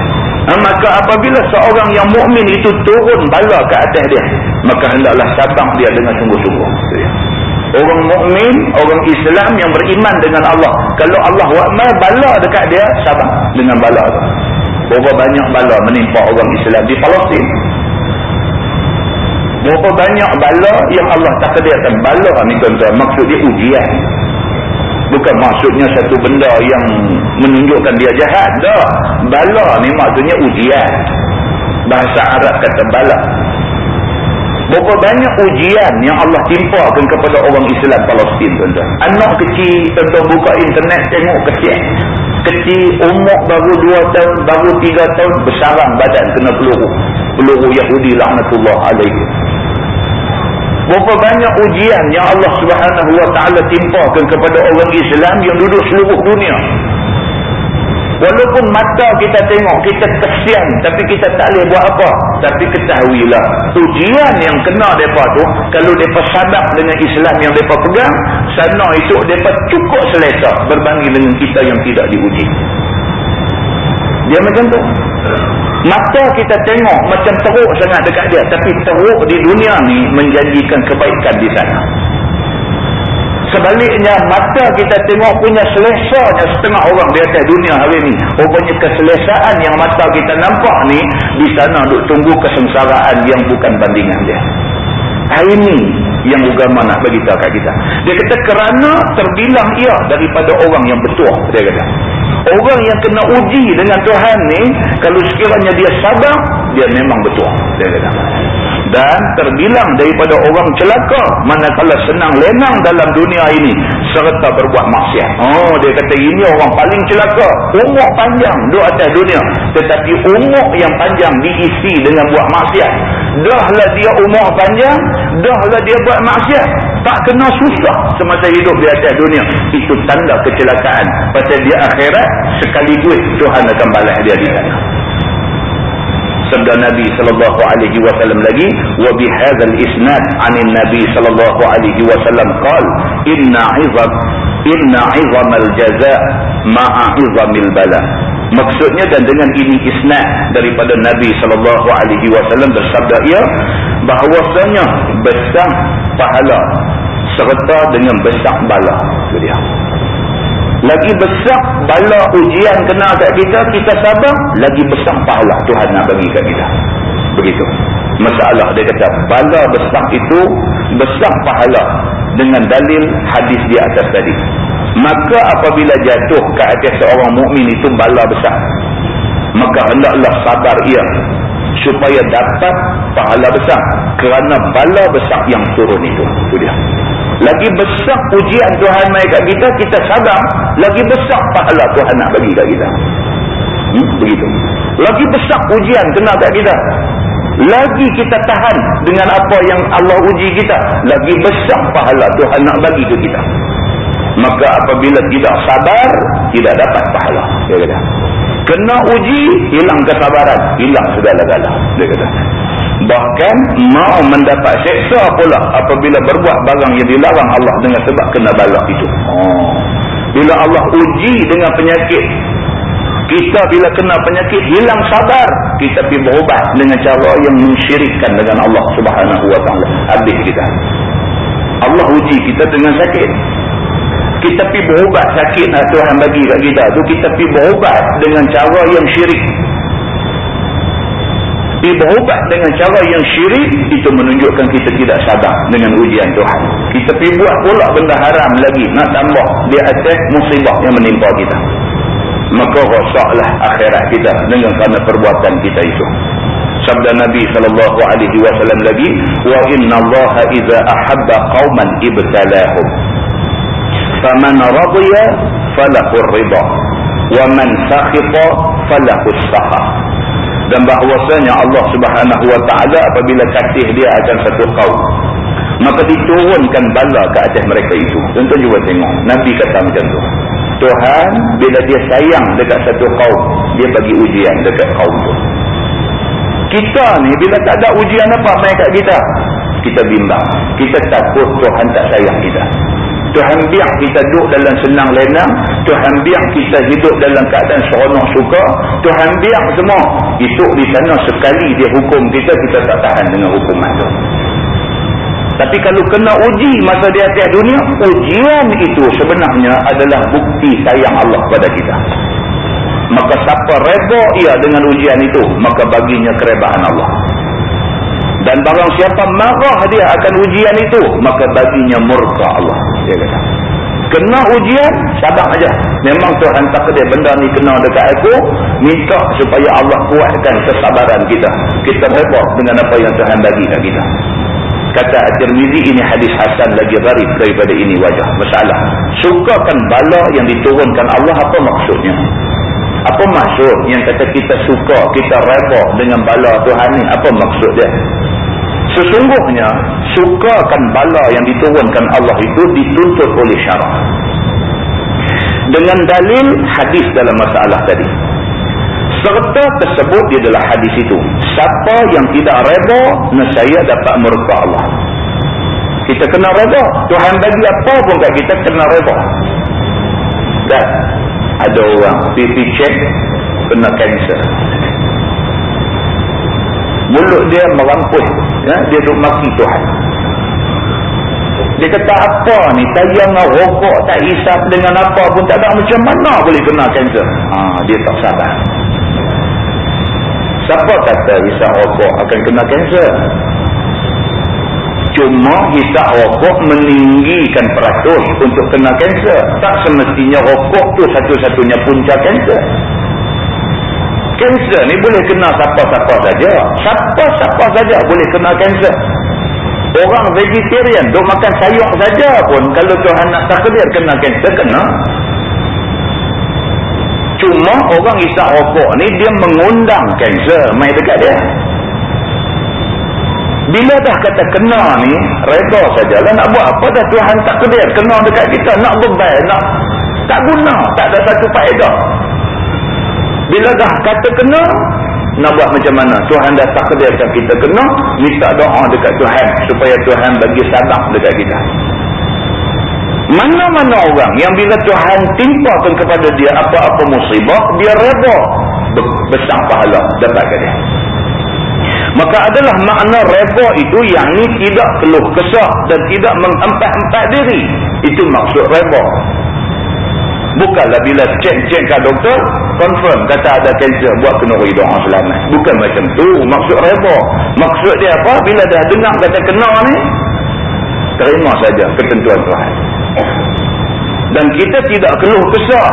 Ha, maka apabila seorang yang mukmin itu turun bala ke atas dia, maka hendaklah sabar dia dengan sungguh-sungguh. Orang mukmin, orang Islam yang beriman dengan Allah. Kalau Allah wakmal bala dekat dia, sabar dengan bala. Berapa banyak bala menimpa orang Islam di Palestin. Berapa banyak bala yang Allah takdirkan. Bala ni tuan-tuan, maksud dia ujian. Bukan maksudnya satu benda yang menunjukkan dia jahat. Dah. Bala ni maksudnya ujian. Bahasa Arab kata bala. Berapa banyak ujian yang Allah timpakan kepada orang Islam Palestin tuan-tuan. Anak kecil tuan-tuan buka internet tengok kecil kecil umur baru 2 tahun baru 3 tahun bersarang badan kena peluru peluru Yahudi laknatullah alaihi Berapa banyak ujian yang Allah subhanahu wa ta'ala timpakan kepada orang Islam yang duduk seluruh dunia. Walaupun mata kita tengok, kita kesian. Tapi kita tak boleh buat apa. Tapi ketahuilah. Ujian yang kena mereka tu. Kalau mereka sadar dengan Islam yang mereka pegang. Sana itu mereka cukup selesa. Berbanding dengan kita yang tidak diuji. Dia macam tu. Mata kita tengok macam teruk sangat dekat dia. Tapi teruk di dunia ni menjanjikan kebaikan di sana. Sebaliknya mata kita tengok punya selesanya setengah orang di atas dunia hari ni. Rupanya keselesaan yang mata kita nampak ni di sana duk tunggu kesengsaraan yang bukan bandingan dia. Hari ni yang agama nak beritahu kat kita. Dia kata kerana terbilang ia daripada orang yang betul. Dia kata. Orang yang kena uji dengan Tuhan ni, kalau sekiranya dia sabar, dia memang betul. Dia kata dan terbilang daripada orang celaka manakala senang lenang dalam dunia ini serta berbuat maksiat. Oh dia kata ini orang paling celaka. Umur panjang duduk atas dunia tetapi umur yang panjang diisi dengan buat maksiat. Dahlah dia umur panjang, dahlah dia buat maksiat. Tak kena susah semasa hidup di atas dunia. Itu tanda kecelakaan. Pasal dia akhirat sekaligus Tuhan akan balas dia di sana sabda Nabi sallallahu alaihi wasallam lagi wa bihadzal isnad anin Nabi sallallahu alaihi wasallam qal inna 'izam inna 'izamal jazaa ma'a 'izamil bala maksudnya dan dengan ini isnad daripada Nabi sallallahu alaihi wasallam bersabda ia bahawasanya besar pahala serta dengan besar bala. Dia lagi besar bala ujian kena kat kita, kita sabar, lagi besar pahala Tuhan nak bagi kat kita. Begitu. Masalah dia kata, bala besar itu, besar pahala dengan dalil hadis di atas tadi. Maka apabila jatuh ke atas seorang mukmin itu bala besar, maka hendaklah sabar ia supaya dapat pahala besar kerana bala besar yang turun itu. Itu dia. Lagi besar ujian Tuhan mai kat kita, kita sadar. Lagi besar pahala Tuhan nak bagi kat kita. Hmm? Begitu. Lagi besar ujian kena kat kita. Lagi kita tahan dengan apa yang Allah uji kita. Lagi besar pahala Tuhan nak bagi ke kita. Maka apabila tidak sabar, tidak dapat pahala. Dia kata. Kena uji, hilang kesabaran. Hilang segala-gala. Dia kata. Bahkan mau mendapat seksa pula apabila berbuat barang yang dilarang Allah dengan sebab kena balak itu. Oh. Bila Allah uji dengan penyakit. Kita bila kena penyakit hilang sabar. Kita pergi berubat dengan cara yang mensyirikkan dengan Allah subhanahu wa ta'ala. Habis kita. Allah uji kita dengan sakit. Kita pergi berubat sakit Tuhan bagi kat kita. tu Kita pergi berubat dengan cara yang syirik berubat dengan cara yang syirik itu menunjukkan kita tidak sadar dengan ujian Tuhan. Kita pergi buat pula benda haram lagi nak tambah di atas musibah yang menimpa kita. Maka rosaklah akhirat kita dengan kerana perbuatan kita itu. Sabda Nabi SAW lagi wa inna allaha iza ahabba qawman ibtalahum. Faman radiyya falahur rida wa man sakhita falahus sahah dan bahawasanya Allah subhanahu wa ta'ala apabila kasih dia akan satu kaum maka diturunkan bala ke atas mereka itu tuan-tuan juga tengok. Nabi kata macam tu Tuhan bila dia sayang dekat satu kaum dia bagi ujian dekat kaum tu. Kita ni bila tak ada ujian apa main kat kita? Kita bimbang. Kita takut Tuhan tak sayang kita Tuhan biar kita duduk dalam senang lenang. Tuhan biar kita hidup dalam keadaan seronok suka. Tuhan biar semua. Itu di sana sekali dia hukum kita, kita tak tahan dengan hukuman itu. Tapi kalau kena uji masa di atas dunia, ujian itu sebenarnya adalah bukti sayang Allah pada kita. Maka siapa reba ia dengan ujian itu, maka baginya kerebaan Allah. Dan barang siapa marah dia akan ujian itu, maka baginya murka Allah. Dia kata. Kena ujian, sabar aja. Memang Tuhan takdir benda ni kena dekat aku, minta supaya Allah kuatkan kesabaran kita. Kita hebat dengan apa yang Tuhan bagi kat kita. Kata At-Tirmizi ini hadis Hasan lagi gharib daripada ini wajah. Masalah. Sukakan bala yang diturunkan Allah apa maksudnya? Apa maksud yang kata kita suka, kita reba dengan bala Tuhan ni? Apa maksud dia? Sesungguhnya sukakan bala yang diturunkan Allah itu dituntut oleh syarak. Dengan dalil hadis dalam masalah tadi. Serta tersebut di dalam hadis itu. Siapa yang tidak reda, nescaya dapat murka Allah. Kita kena reda. Tuhan bagi apa pun kat kita kena reda. Dan ada orang pipi cek kena kanser mulut dia merampus ya? dia duduk maki Tuhan. Dia kata apa ni? Tayang rokok tak isap dengan apa pun tak ada. Macam mana boleh kena kanser? Ha, dia tak sabar. Siapa kata isap rokok akan kena kanser? Cuma isap rokok meninggikan peratus untuk kena kanser. Tak semestinya rokok tu satu-satunya punca kanser Kanser ni boleh kena siapa-siapa saja. Siapa-siapa saja boleh kena kanser. Orang vegetarian duk makan sayur saja pun kalau Tuhan nak takdir kena kanser kena. Cuma orang isap rokok ni dia mengundang kanser mai dekat dia. Bila dah kata kena ni, reda sajalah nak buat apa dah Tuhan takdir kena dekat kita. Nak beban, nak tak guna, tak ada satu faedah. Bila dah kata kena, nak buat macam mana? Tuhan dah takdirkan kita kena, minta doa dekat Tuhan supaya Tuhan bagi sabar dekat kita. Mana-mana orang yang bila Tuhan timpakan kepada dia apa-apa musibah, dia reda besar pahala dapatkan dia. Maka adalah makna reda itu yang ni tidak keluh kesah dan tidak mengempat-empat diri. Itu maksud reda. Bukanlah bila cek-cek kat doktor, confirm kata ada kanser, buat kena beri doa selamat. Bukan macam tu. Maksud reba. Maksud dia apa? Bila dah dengar kata kena ni, terima saja ketentuan Tuhan. Dan kita tidak keluh kesah.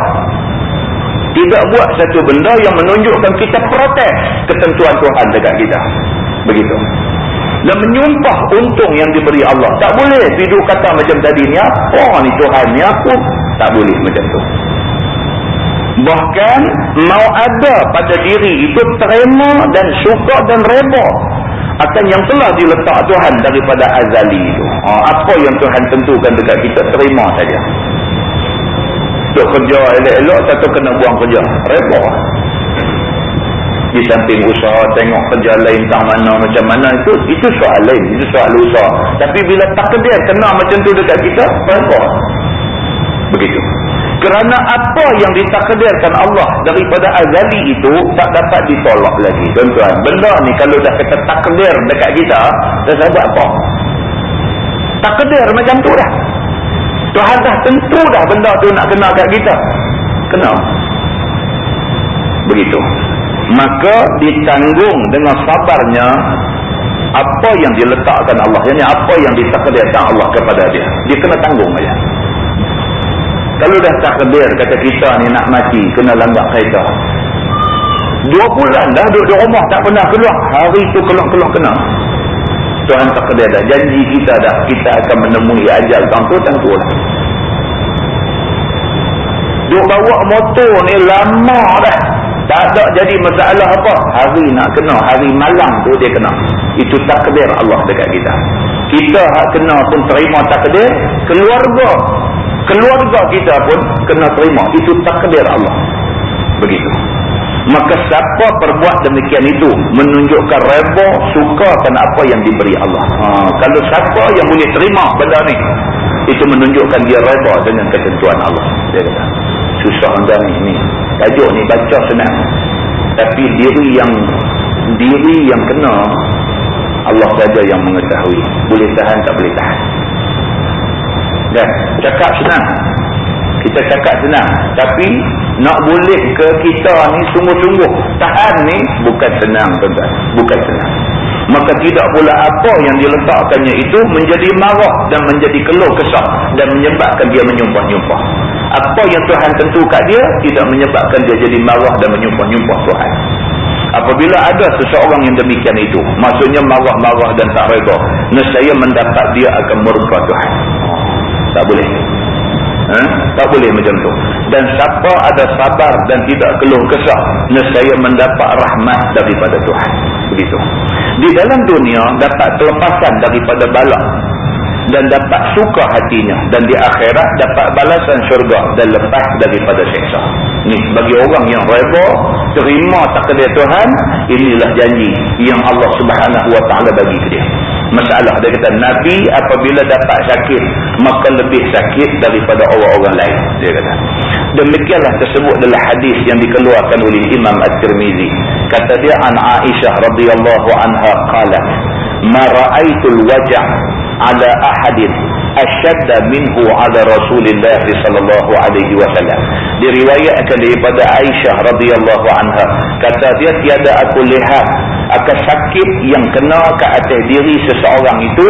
Tidak buat satu benda yang menunjukkan kita protes ketentuan Tuhan dekat kita. Begitu. Dan menyumpah untung yang diberi Allah. Tak boleh hidup kata macam tadi ni. Apa ni Tuhan ni? Aku tak boleh macam tu. Bahkan mau ada pada diri itu terima dan suka dan reba akan yang telah diletak Tuhan daripada azali itu. Ha, apa yang Tuhan tentukan dekat kita terima saja. Duk kerja elok-elok tak kena buang kerja. Reba. Di samping usaha tengok kerja lain tak mana macam mana itu itu soal lain. Itu soal usaha. Tapi bila takdir kena macam tu dekat kita, reba begitu. Kerana apa yang ditakdirkan Allah daripada azali itu tak dapat ditolak lagi. Tuan-tuan benda ni kalau dah kata takdir dekat kita dah sebab apa? Takdir macam tu dah. Tuhan dah tentu dah benda tu nak kena kat kita. Kena. Begitu. Maka ditanggung dengan sabarnya apa yang diletakkan Allah. Yang apa yang ditakdirkan Allah kepada dia. Dia kena tanggung aja kalau dah takdir kata kita ni nak mati, kena lambat kereta. Dua bulan dah duduk di rumah tak pernah keluar. Hari tu keluar-keluar kena. Tuhan takdir dah. Janji kita dah. Kita akan menemui ajal tahun tu tentu lah. Dia bawa motor ni lama dah. Tak ada jadi masalah apa. Hari nak kena. Hari malam tu dia kena. Itu takdir Allah dekat kita. Kita hak kena pun terima takdir. Keluarga keluarga kita pun kena terima. Itu takdir Allah. Begitu. Maka siapa perbuat demikian itu menunjukkan reba sukakan apa yang diberi Allah. Ha, kalau siapa yang boleh terima benda ni itu menunjukkan dia reba dengan ketentuan Allah. Dia kata susah anda ni ni. Tajuk ni baca senang. Tapi diri yang diri yang kena Allah saja yang mengetahui. Boleh tahan tak boleh tahan dan cakap senang. Kita cakap senang. Tapi nak boleh ke kita ni sungguh-sungguh. Tahan ni bukan senang tuan-tuan. Bukan senang. Maka tidak pula apa yang diletakkannya itu menjadi marah dan menjadi keluh kesah. Dan menyebabkan dia menyumpah-nyumpah. Apa yang Tuhan tentukan dia tidak menyebabkan dia jadi marah dan menyumpah-nyumpah Tuhan. Apabila ada seseorang yang demikian itu. Maksudnya marah-marah dan tak reda. Nescaya mendapat dia akan murka Tuhan tak boleh ha? Tak boleh macam tu. Dan siapa ada sabar dan tidak keluh kesah, nescaya mendapat rahmat daripada Tuhan. Begitu. Di dalam dunia dapat kelepasan daripada balak dan dapat suka hatinya dan di akhirat dapat balasan syurga dan lepas daripada seksa. Ni bagi orang yang reda terima takdir Tuhan, inilah janji yang Allah Subhanahu Wa Taala bagi ke dia. Masalah dia kata Nabi apabila dapat sakit maka lebih sakit daripada orang-orang lain dia kata. Demikianlah tersebut adalah hadis yang dikeluarkan oleh Imam At-Tirmizi. Kata dia an Aisyah radhiyallahu anha qalat ma ra'aitul waj' ala ahadin ashadda minhu ala Rasulillah sallallahu alaihi wasallam. Diriwayatkan daripada Aisyah radhiyallahu anha kata dia tiada aku lihat akan sakit yang kena ke atas diri seseorang itu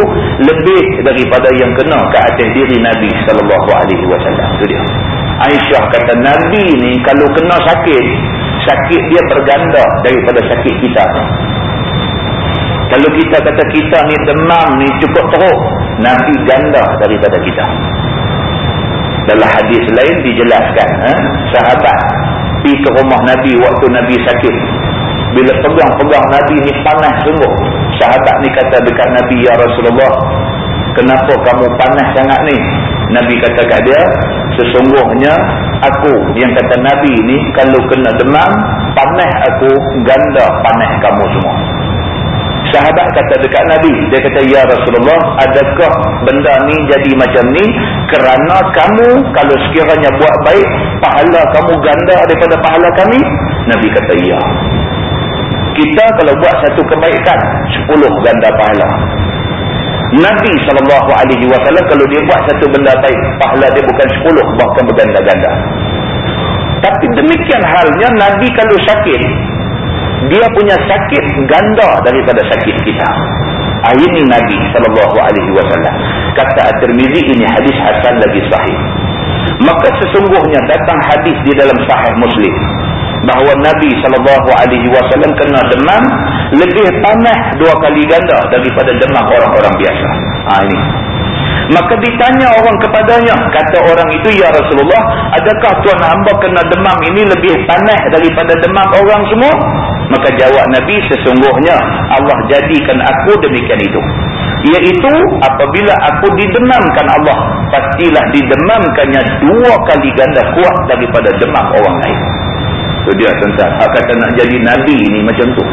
lebih daripada yang kena ke atas diri Nabi sallallahu alaihi wasallam. Itu dia. Aisyah kata Nabi ni kalau kena sakit, sakit dia berganda daripada sakit kita. Kalau kita kata kita ni demam ni cukup teruk, Nabi ganda daripada kita. Dalam hadis lain dijelaskan, eh? sahabat pergi ke rumah Nabi waktu Nabi sakit. Bila pegang-pegang Nabi ni panas sungguh. Sahabat ni kata dekat Nabi, Ya Rasulullah, kenapa kamu panas sangat ni? Nabi kata kat dia, sesungguhnya aku yang kata Nabi ni, kalau kena demam, panas aku ganda panas kamu semua sahabat kata dekat Nabi. Dia kata ya Rasulullah adakah benda ni jadi macam ni? Kerana kamu kalau sekiranya buat baik pahala kamu ganda daripada pahala kami? Nabi kata ya. Kita kalau buat satu kebaikan 10 ganda pahala. Nabi SAW kalau dia buat satu benda baik pahala dia bukan 10 bahkan berganda-ganda. Tapi demikian halnya Nabi kalau sakit dia punya sakit ganda daripada sakit kita. Ini Nabi wasallam. Kata At-Tirmizi ini hadis hasan lagi sahih. Maka sesungguhnya datang hadis di dalam sahih Muslim bahawa Nabi wasallam kena demam lebih panas dua kali ganda daripada demam orang-orang biasa. Ah ini Maka ditanya orang kepadanya. Kata orang itu, Ya Rasulullah, adakah Tuan hamba kena demam ini lebih panas daripada demam orang semua? Maka jawab Nabi, sesungguhnya Allah jadikan aku demikian itu. Iaitu apabila aku didemamkan Allah, pastilah didemamkannya dua kali ganda kuat daripada demam orang lain. Itu dia tentang kata nak jadi Nabi ini macam tu.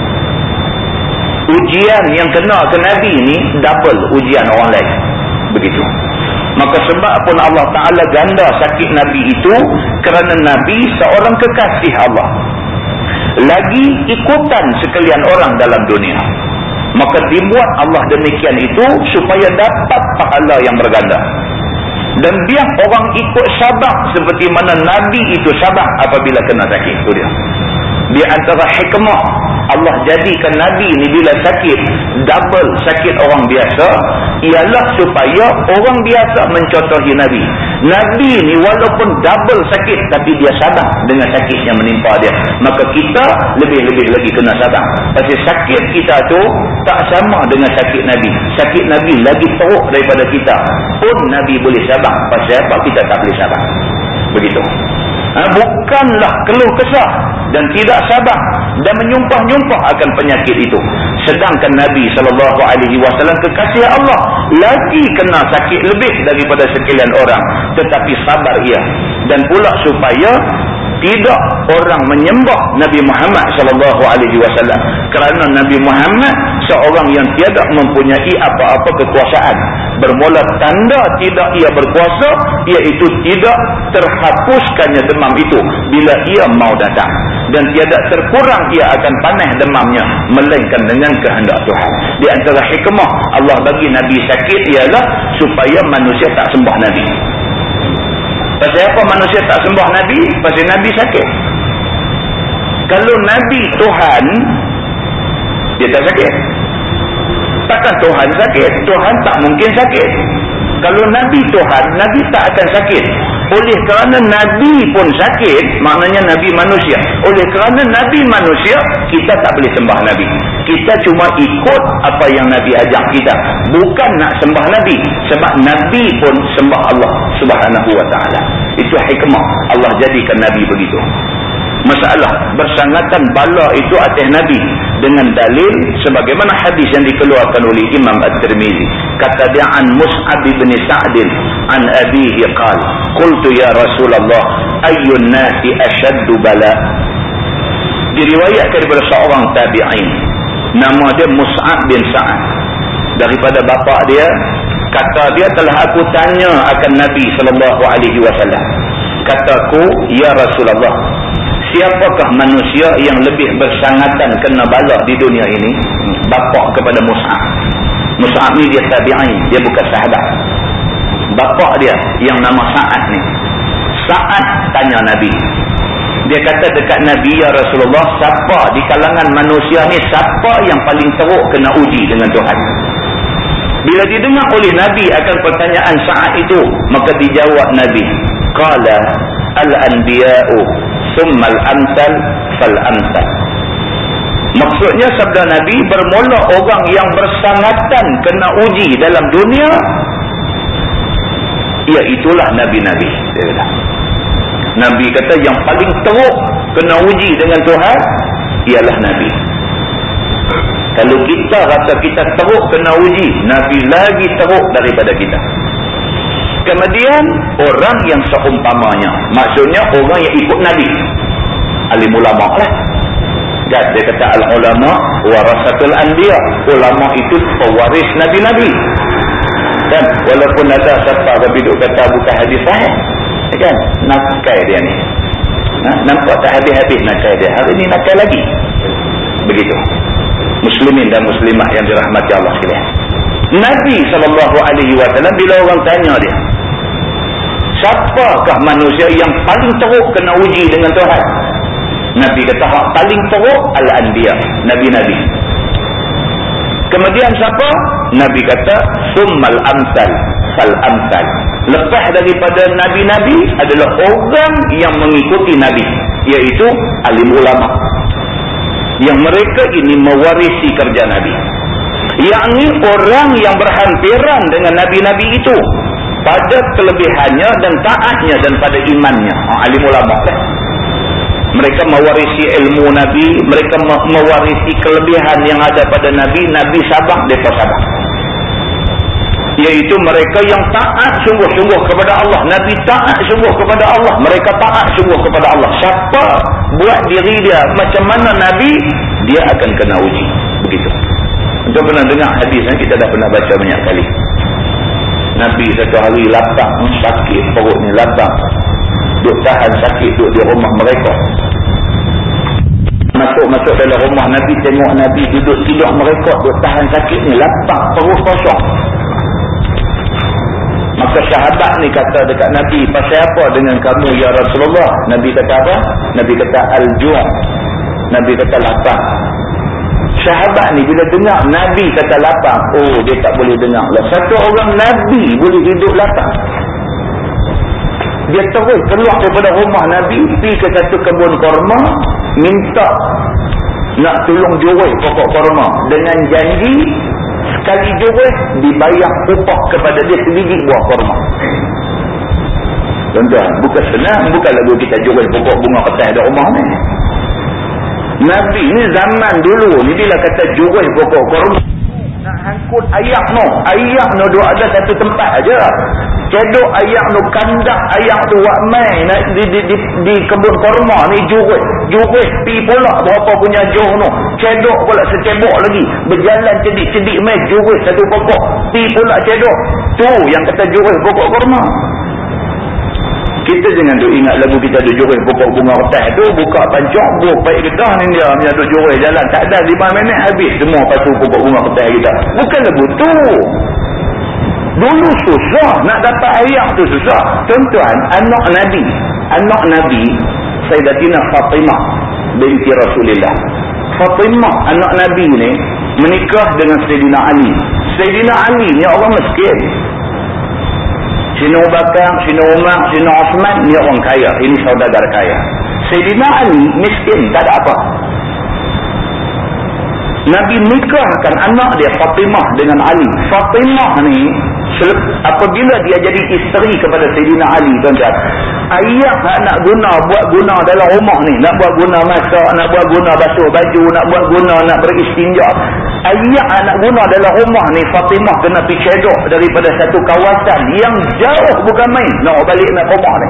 Ujian yang kena ke Nabi ini double ujian orang lain begitu maka sebab pun Allah Ta'ala ganda sakit Nabi itu kerana Nabi seorang kekasih Allah lagi ikutan sekalian orang dalam dunia. Maka dibuat Allah demikian itu supaya dapat pahala yang berganda. Dan biar orang ikut sabar seperti mana Nabi itu sabar apabila kena sakit itu dia. Di antara hikmah Allah jadikan Nabi ni bila sakit double sakit orang biasa ialah supaya orang biasa mencontohi Nabi. Nabi ni walaupun double sakit tapi dia sadar dengan sakit yang menimpa dia. Maka kita lebih-lebih lagi kena sadar. Pasal sakit kita tu tak sama dengan sakit Nabi. Sakit Nabi lagi teruk daripada kita. Pun Nabi boleh sabar. Pasal apa? Kita tak boleh sabar. Begitu ha, bukanlah keluh kesah dan tidak sabar dan menyumpah-nyumpah akan penyakit itu. Sedangkan Nabi SAW kekasih Allah lagi kena sakit lebih daripada sekalian orang. Tetapi sabar ia. Dan pula supaya tidak orang menyembah Nabi Muhammad sallallahu alaihi wasallam. Kerana Nabi Muhammad seorang yang tiada mempunyai apa-apa kekuasaan. Bermula tanda tidak ia berkuasa iaitu tidak terhapuskannya demam itu bila ia mau datang. Dan tiada terkurang ia akan panas demamnya melainkan dengan kehendak Tuhan. Di antara hikmah Allah bagi Nabi sakit ialah supaya manusia tak sembah Nabi Pasal apa manusia tak sembah Nabi? Pasal Nabi sakit. Kalau Nabi Tuhan, dia tak sakit. Takkan Tuhan sakit? Tuhan tak mungkin sakit. Kalau Nabi Tuhan, Nabi tak akan sakit. Oleh kerana Nabi pun sakit, maknanya Nabi manusia. Oleh kerana Nabi manusia, kita tak boleh sembah Nabi. Kita cuma ikut apa yang Nabi ajak kita. Bukan nak sembah Nabi. Sebab Nabi pun sembah Allah subhanahu wa ta'ala. Itu hikmah. Allah jadikan Nabi begitu. Masalah bersangatan bala itu atas Nabi dengan dalil sebagaimana hadis yang dikeluarkan oleh Imam At-Tirmizi. Kata dia an Mus'ab bin Sa'd an abihi qal, "Qultu ya Rasulullah, ayyun nasi ashaddu bala?" Diriwayatkan daripada seorang tabi'in. Nama dia Mus'ab bin Sa'ad. Daripada bapa dia, kata dia telah aku tanya akan Nabi sallallahu alaihi wasallam. Kataku, "Ya Rasulullah, siapakah manusia yang lebih bersangatan kena balak di dunia ini? Bapa kepada Mus'ab. Mus'ab ni dia tabi'in dia bukan sahabat. Bapa dia yang nama Sa'ad ni. Sa'ad tanya Nabi. Dia kata dekat Nabi ya Rasulullah siapa di kalangan manusia ni siapa yang paling teruk kena uji dengan Tuhan? Bila didengar oleh Nabi akan pertanyaan Sa'ad itu maka dijawab Nabi qala al-anbiya'u summal amsal fal amsal. Maksudnya sabda Nabi bermula orang yang bersangatan kena uji dalam dunia iaitulah Nabi-Nabi Nabi kata yang paling teruk kena uji dengan Tuhan ialah Nabi. Kalau kita rasa kita teruk kena uji Nabi lagi teruk daripada kita Kemudian orang yang seumpamanya. Maksudnya orang yang ikut Nabi. Alim ulama lah. Dan dia kata al-ulama warasatul anbiya. Ulama itu pewaris Nabi-Nabi. Dan walaupun ada siapa yang kata bukan hadis sahih. Kan? Nakai dia ni. Nah, nampak tak habis-habis nakai dia. Hari ni nakai lagi. Begitu. Muslimin dan muslimah yang dirahmati Allah sekalian. Nabi SAW bila orang tanya dia siapakah manusia yang paling teruk kena uji dengan Tuhan? Nabi kata hak paling teruk Al-Anbiya Nabi-Nabi. Kemudian siapa? Nabi kata Summal Amsal Fal Amsal. Lepas daripada Nabi-Nabi adalah orang yang mengikuti Nabi iaitu Alim Ulama yang mereka ini mewarisi kerja Nabi yang ini orang yang berhampiran dengan Nabi-Nabi itu pada kelebihannya dan taatnya dan pada imannya. Ha, alim ulama lah. Mereka mewarisi ilmu Nabi, mereka mewarisi kelebihan yang ada pada Nabi, Nabi sabak, mereka sabak. Iaitu mereka yang taat sungguh-sungguh kepada Allah. Nabi taat sungguh kepada Allah. Mereka taat sungguh kepada Allah. Siapa buat diri dia macam mana Nabi, dia akan kena uji. Begitu. Untuk pernah dengar hadis, kita dah pernah baca banyak kali. Nabi satu hari lapang sakit perut ni lapang duk tahan sakit duk di rumah mereka masuk-masuk dalam rumah Nabi tengok Nabi duduk tidur mereka duk tahan sakit ni lapang perut kosong maka sahabat ni kata dekat Nabi pasal apa dengan kamu ya Rasulullah Nabi kata apa Nabi kata al-ju' Nabi kata lapang sahabat ni bila dengar Nabi kata lapang, oh dia tak boleh dengar lah. Satu orang Nabi boleh hidup lapang. Dia terus keluar daripada rumah Nabi, pergi ke satu kebun korma, minta nak tolong jual pokok korma. Dengan janji, sekali jual, dibayar upah kepada dia sebiji buah korma. Tuan-tuan, bukan senang, bukan lagu kita jual pokok bunga ketas di rumah ni. Nabi ni zaman dulu ni bila kata jual pokok korma nak hangkut ayak no ayak no dua ada satu tempat aja cedok ayak no kandak ayak tu wak mai nak di, di, di, di kebun korma ni jual jual pi pula berapa punya jauh no cedok pula secebok lagi berjalan cedik-cedik mai jual satu pokok pi pula cedok. Tu yang kata jual pokok korma. Kita jangan duk ingat lagu kita duk juris pokok bunga kertas tu buka pancok buah baik kita ni dia punya duk juris jalan. Tak ada 5 minit habis semua pasu pokok bunga kertas kita. Bukan lagu tu dulu susah nak dapat ayat tu susah tuan-tuan anak Nabi anak Nabi Sayyidatina Fatimah binti Rasulullah Fatimah anak Nabi ni menikah dengan Sayyidina Ali Sayyidina Ali ni orang miskin Sina Bakar, Sina Umar, Sina Osman, ni orang kaya. Ini saudagar kaya. Sayyidina Ali miskin, tak ada apa. Nabi nikahkan anak dia Fatimah dengan Ali. Fatimah ni apabila dia jadi isteri kepada Sayyidina Ali tuan-tuan. Ayah nak guna buat guna dalam rumah ni, nak buat guna masak, nak buat guna basuh baju, nak buat guna nak beristinja. Ayah nak guna dalam rumah ni Fatimah kena pergi cedok daripada satu kawasan yang jauh bukan main nak balik nak rumah ni.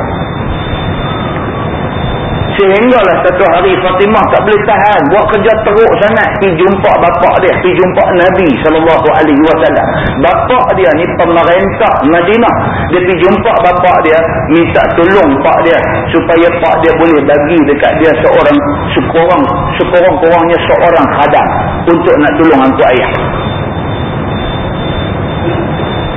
Sehinggalah satu hari Fatimah tak boleh tahan. Buat kerja teruk sangat. Pergi jumpa bapak dia. Pergi jumpa Nabi SAW. Bapak dia ni pemerintah Madinah. Dia pergi jumpa bapak dia. Minta tolong pak dia. Supaya pak dia boleh bagi dekat dia seorang. Sekurang, sekurang-kurangnya seorang khadam. Untuk nak tolong hantu ayah.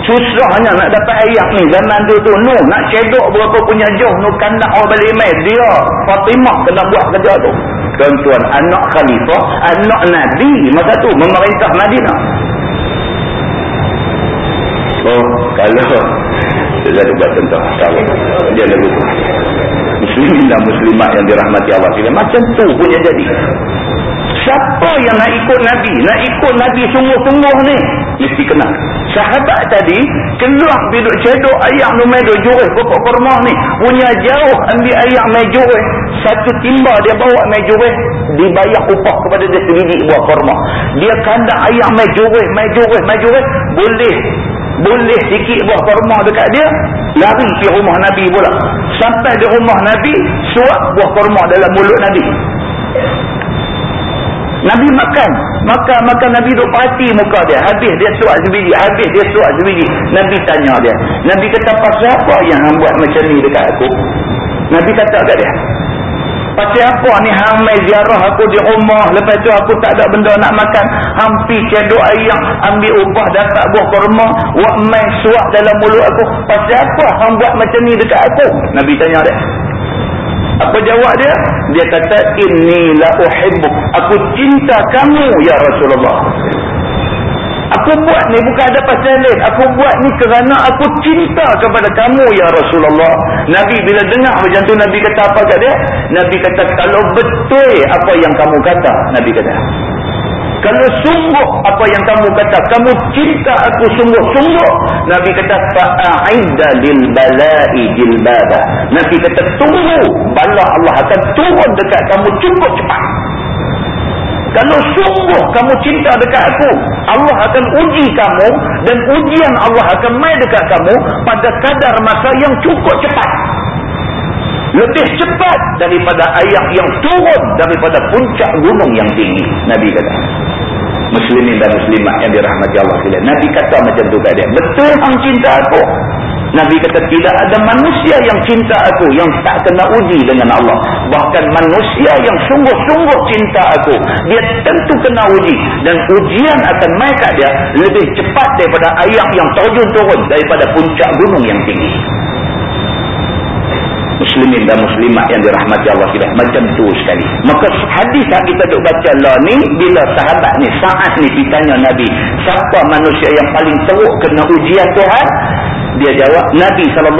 Susahnya nak dapat ayat ni zaman tu tu. No, nak cedok berapa punya jauh. No, kandak orang balik main. Dia, Fatimah kena buat kerja tu. Tuan-tuan, anak khalifah, anak Nabi masa tu memerintah Madinah. Oh, kalau saya ada buat contoh. Tahu. Dia lagu. Muslimin dan muslimat yang dirahmati Allah. Macam tu punya jadi. Siapa yang nak ikut Nabi? Nak ikut Nabi sungguh-sungguh ni? Mesti kena. Sahabat tadi, keluar biduk cedok ayam numai duk jurih pokok korma ni. Punya jauh ambil ayam mai jurih. Satu timba dia bawa mai jurih. Dibayar upah kepada dia sebiji buah korma. Dia kandang ayam mai jurih, mai jurih, mai jurih. Boleh. Boleh sikit buah korma dekat dia. Lari ke rumah Nabi pula. Sampai di rumah Nabi, suap buah korma dalam mulut Nabi. Nabi makan. Makan, makan Nabi duduk perhati muka dia. Habis dia suat sebiji. Habis dia suat sebiji. Nabi tanya dia. Nabi kata, pasal apa yang hang buat macam ni dekat aku? Nabi kata kat dia. Pasal apa ni hang mai ziarah aku di rumah. Lepas tu aku tak ada benda nak makan. Hampir cedok ayam. Ambil upah dapat buah korma. Wak mai suat dalam mulut aku. Pasal apa hang buat macam ni dekat aku? Nabi tanya dia. Apa jawab dia? Dia kata inni la uhibbuk. Aku cinta kamu ya Rasulullah. Aku buat ni bukan ada pasal lain. Aku buat ni kerana aku cinta kepada kamu ya Rasulullah. Nabi bila dengar macam tu Nabi kata apa kat dia? Nabi kata kalau betul apa yang kamu kata, Nabi kata. Kalau sungguh apa yang kamu kata, kamu cinta aku sungguh-sungguh. Nabi kata, fa'a'idda lil bala'i jilbada. Nabi kata, tunggu. Bala Allah akan turun dekat kamu cukup cepat. Kalau sungguh kamu cinta dekat aku, Allah akan uji kamu dan ujian Allah akan main dekat kamu pada kadar masa yang cukup cepat. Lebih cepat daripada ayat yang turun daripada puncak gunung yang tinggi. Nabi kata muslimin dan muslimat yang dirahmati Allah sekalian. Nabi kata macam tu kat dia. Betul hang cinta aku? Nabi kata tidak ada manusia yang cinta aku yang tak kena uji dengan Allah. Bahkan manusia yang sungguh-sungguh cinta aku, dia tentu kena uji dan ujian akan mai kat dia lebih cepat daripada ayam yang terjun turun daripada puncak gunung yang tinggi muslimin dan muslimat yang dirahmati Allah kita. Macam tu sekali. Maka hadis yang kita duk baca lah ni bila sahabat ni saat ni ditanya Nabi siapa manusia yang paling teruk kena ujian Tuhan dia jawab Nabi SAW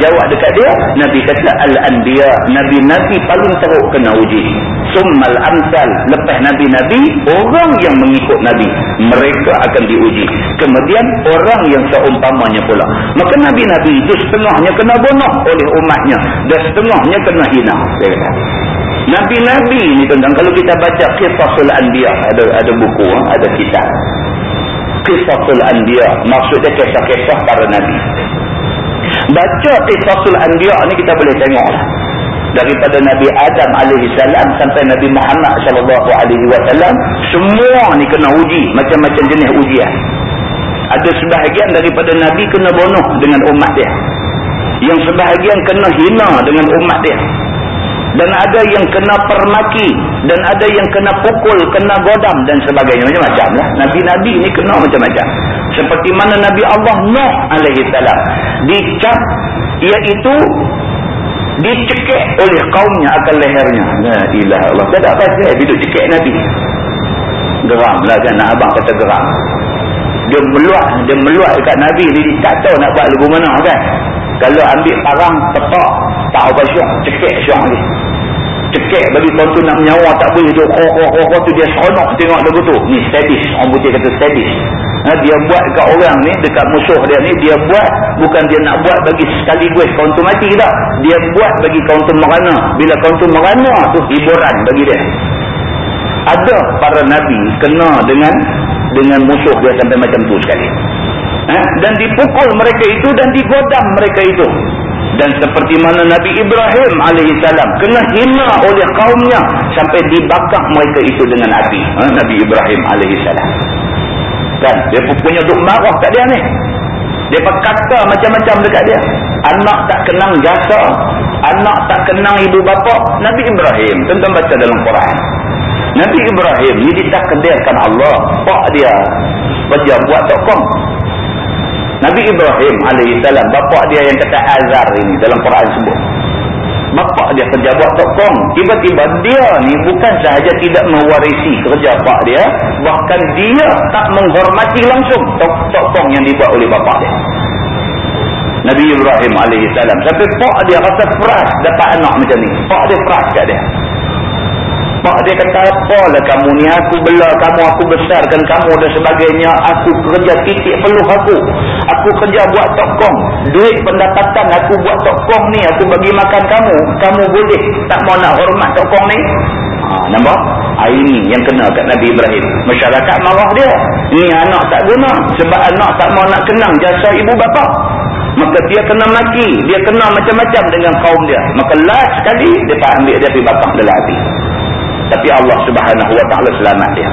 jawab dekat dia Nabi kata Al-Anbiya Nabi-Nabi paling teruk kena uji. Summal Amsal lepas Nabi-Nabi orang yang mengikut Nabi mereka akan diuji. Kemudian orang yang seumpamanya pula. Maka Nabi-Nabi itu setengahnya kena bunuh oleh umatnya dan setengahnya kena hina. Nabi-Nabi ni tentang kalau kita baca Qifasul Anbiya ada ada buku ada kitab Qisasul Anbiya. Maksudnya kisah-kisah para Nabi. Baca Qisasul Anbiya ni kita boleh tengok lah. daripada Nabi Adam AS sampai Nabi Muhammad SAW semua ni kena uji macam-macam jenis ujian. Ada sebahagian daripada Nabi kena bunuh dengan umat dia. Yang sebahagian kena hina dengan umat dia dan ada yang kena permaki dan ada yang kena pukul kena godam dan sebagainya. Macam-macam lah. Nabi-Nabi ni kena macam-macam. Seperti mana Nabi Allah Nuh alaihi salam. Dicap iaitu dicekik oleh kaumnya akan lehernya. La ilah Allah tak ada pasal dia cekik Nabi. Geram lah kan abang kata geram. Dia meluat dia meluat dekat Nabi. Dia tak tahu nak buat lagu mana kan. Kalau ambil parang tepak tak apa syok cekik syok ni. Cekik bagi kau tu nak menyawa tak boleh oh, oh, tu. Dia seronok tengok lagu tu. Ni sadis orang putih kata sadis ha, dia buat kat orang ni dekat musuh dia ni dia buat bukan dia nak buat bagi sekaligus kau tu mati tak. Dia buat bagi kau tu merana. Bila kau tu merana tu hiburan bagi dia. Ada para nabi kena dengan dengan musuh dia sampai macam tu sekali. Ha? dan dipukul mereka itu dan digodam mereka itu dan seperti mana Nabi Ibrahim alaihissalam kena hina oleh kaumnya sampai dibakar mereka itu dengan api. Ha? Nabi Ibrahim alaihissalam kan? Dia punya duk marah kat dia ni. Dia kata macam-macam dekat dia. Anak tak kenang jasa anak tak kenang ibu bapa. Nabi Ibrahim tentang baca dalam Quran. Nabi Ibrahim ni ditakdirkan Allah pak dia. Kerja buat tokong Nabi Ibrahim alaihissalam bapa dia yang kata Azar ini dalam Quran sebut. Bapa dia kerja buat tokong tiba-tiba dia ni bukan sahaja tidak mewarisi kerja pak dia bahkan dia tak menghormati langsung tokong yang dibuat oleh bapa dia. Nabi Ibrahim alaihissalam sampai pak dia rasa peras dapat anak macam ni. Pak dia peras kat dia Mak dia kata apalah kamu ni? Aku bela kamu aku besarkan kamu dan sebagainya. Aku kerja titik peluh aku. Aku kerja buat tokong duit pendapatan aku buat tokong ni aku bagi makan kamu. Kamu boleh tak mau nak hormat tokong ni? Ha, nampak? Ha, ini yang kena kat Nabi Ibrahim. Masyarakat marah dia. Ni anak tak guna sebab anak tak mau nak kenang jasa ibu bapa. Maka dia kena maki. Dia kena macam-macam dengan kaum dia. Maka last sekali dia ambil dia pergi bakar dalam hati tapi Allah Subhanahu wa taala selamat dia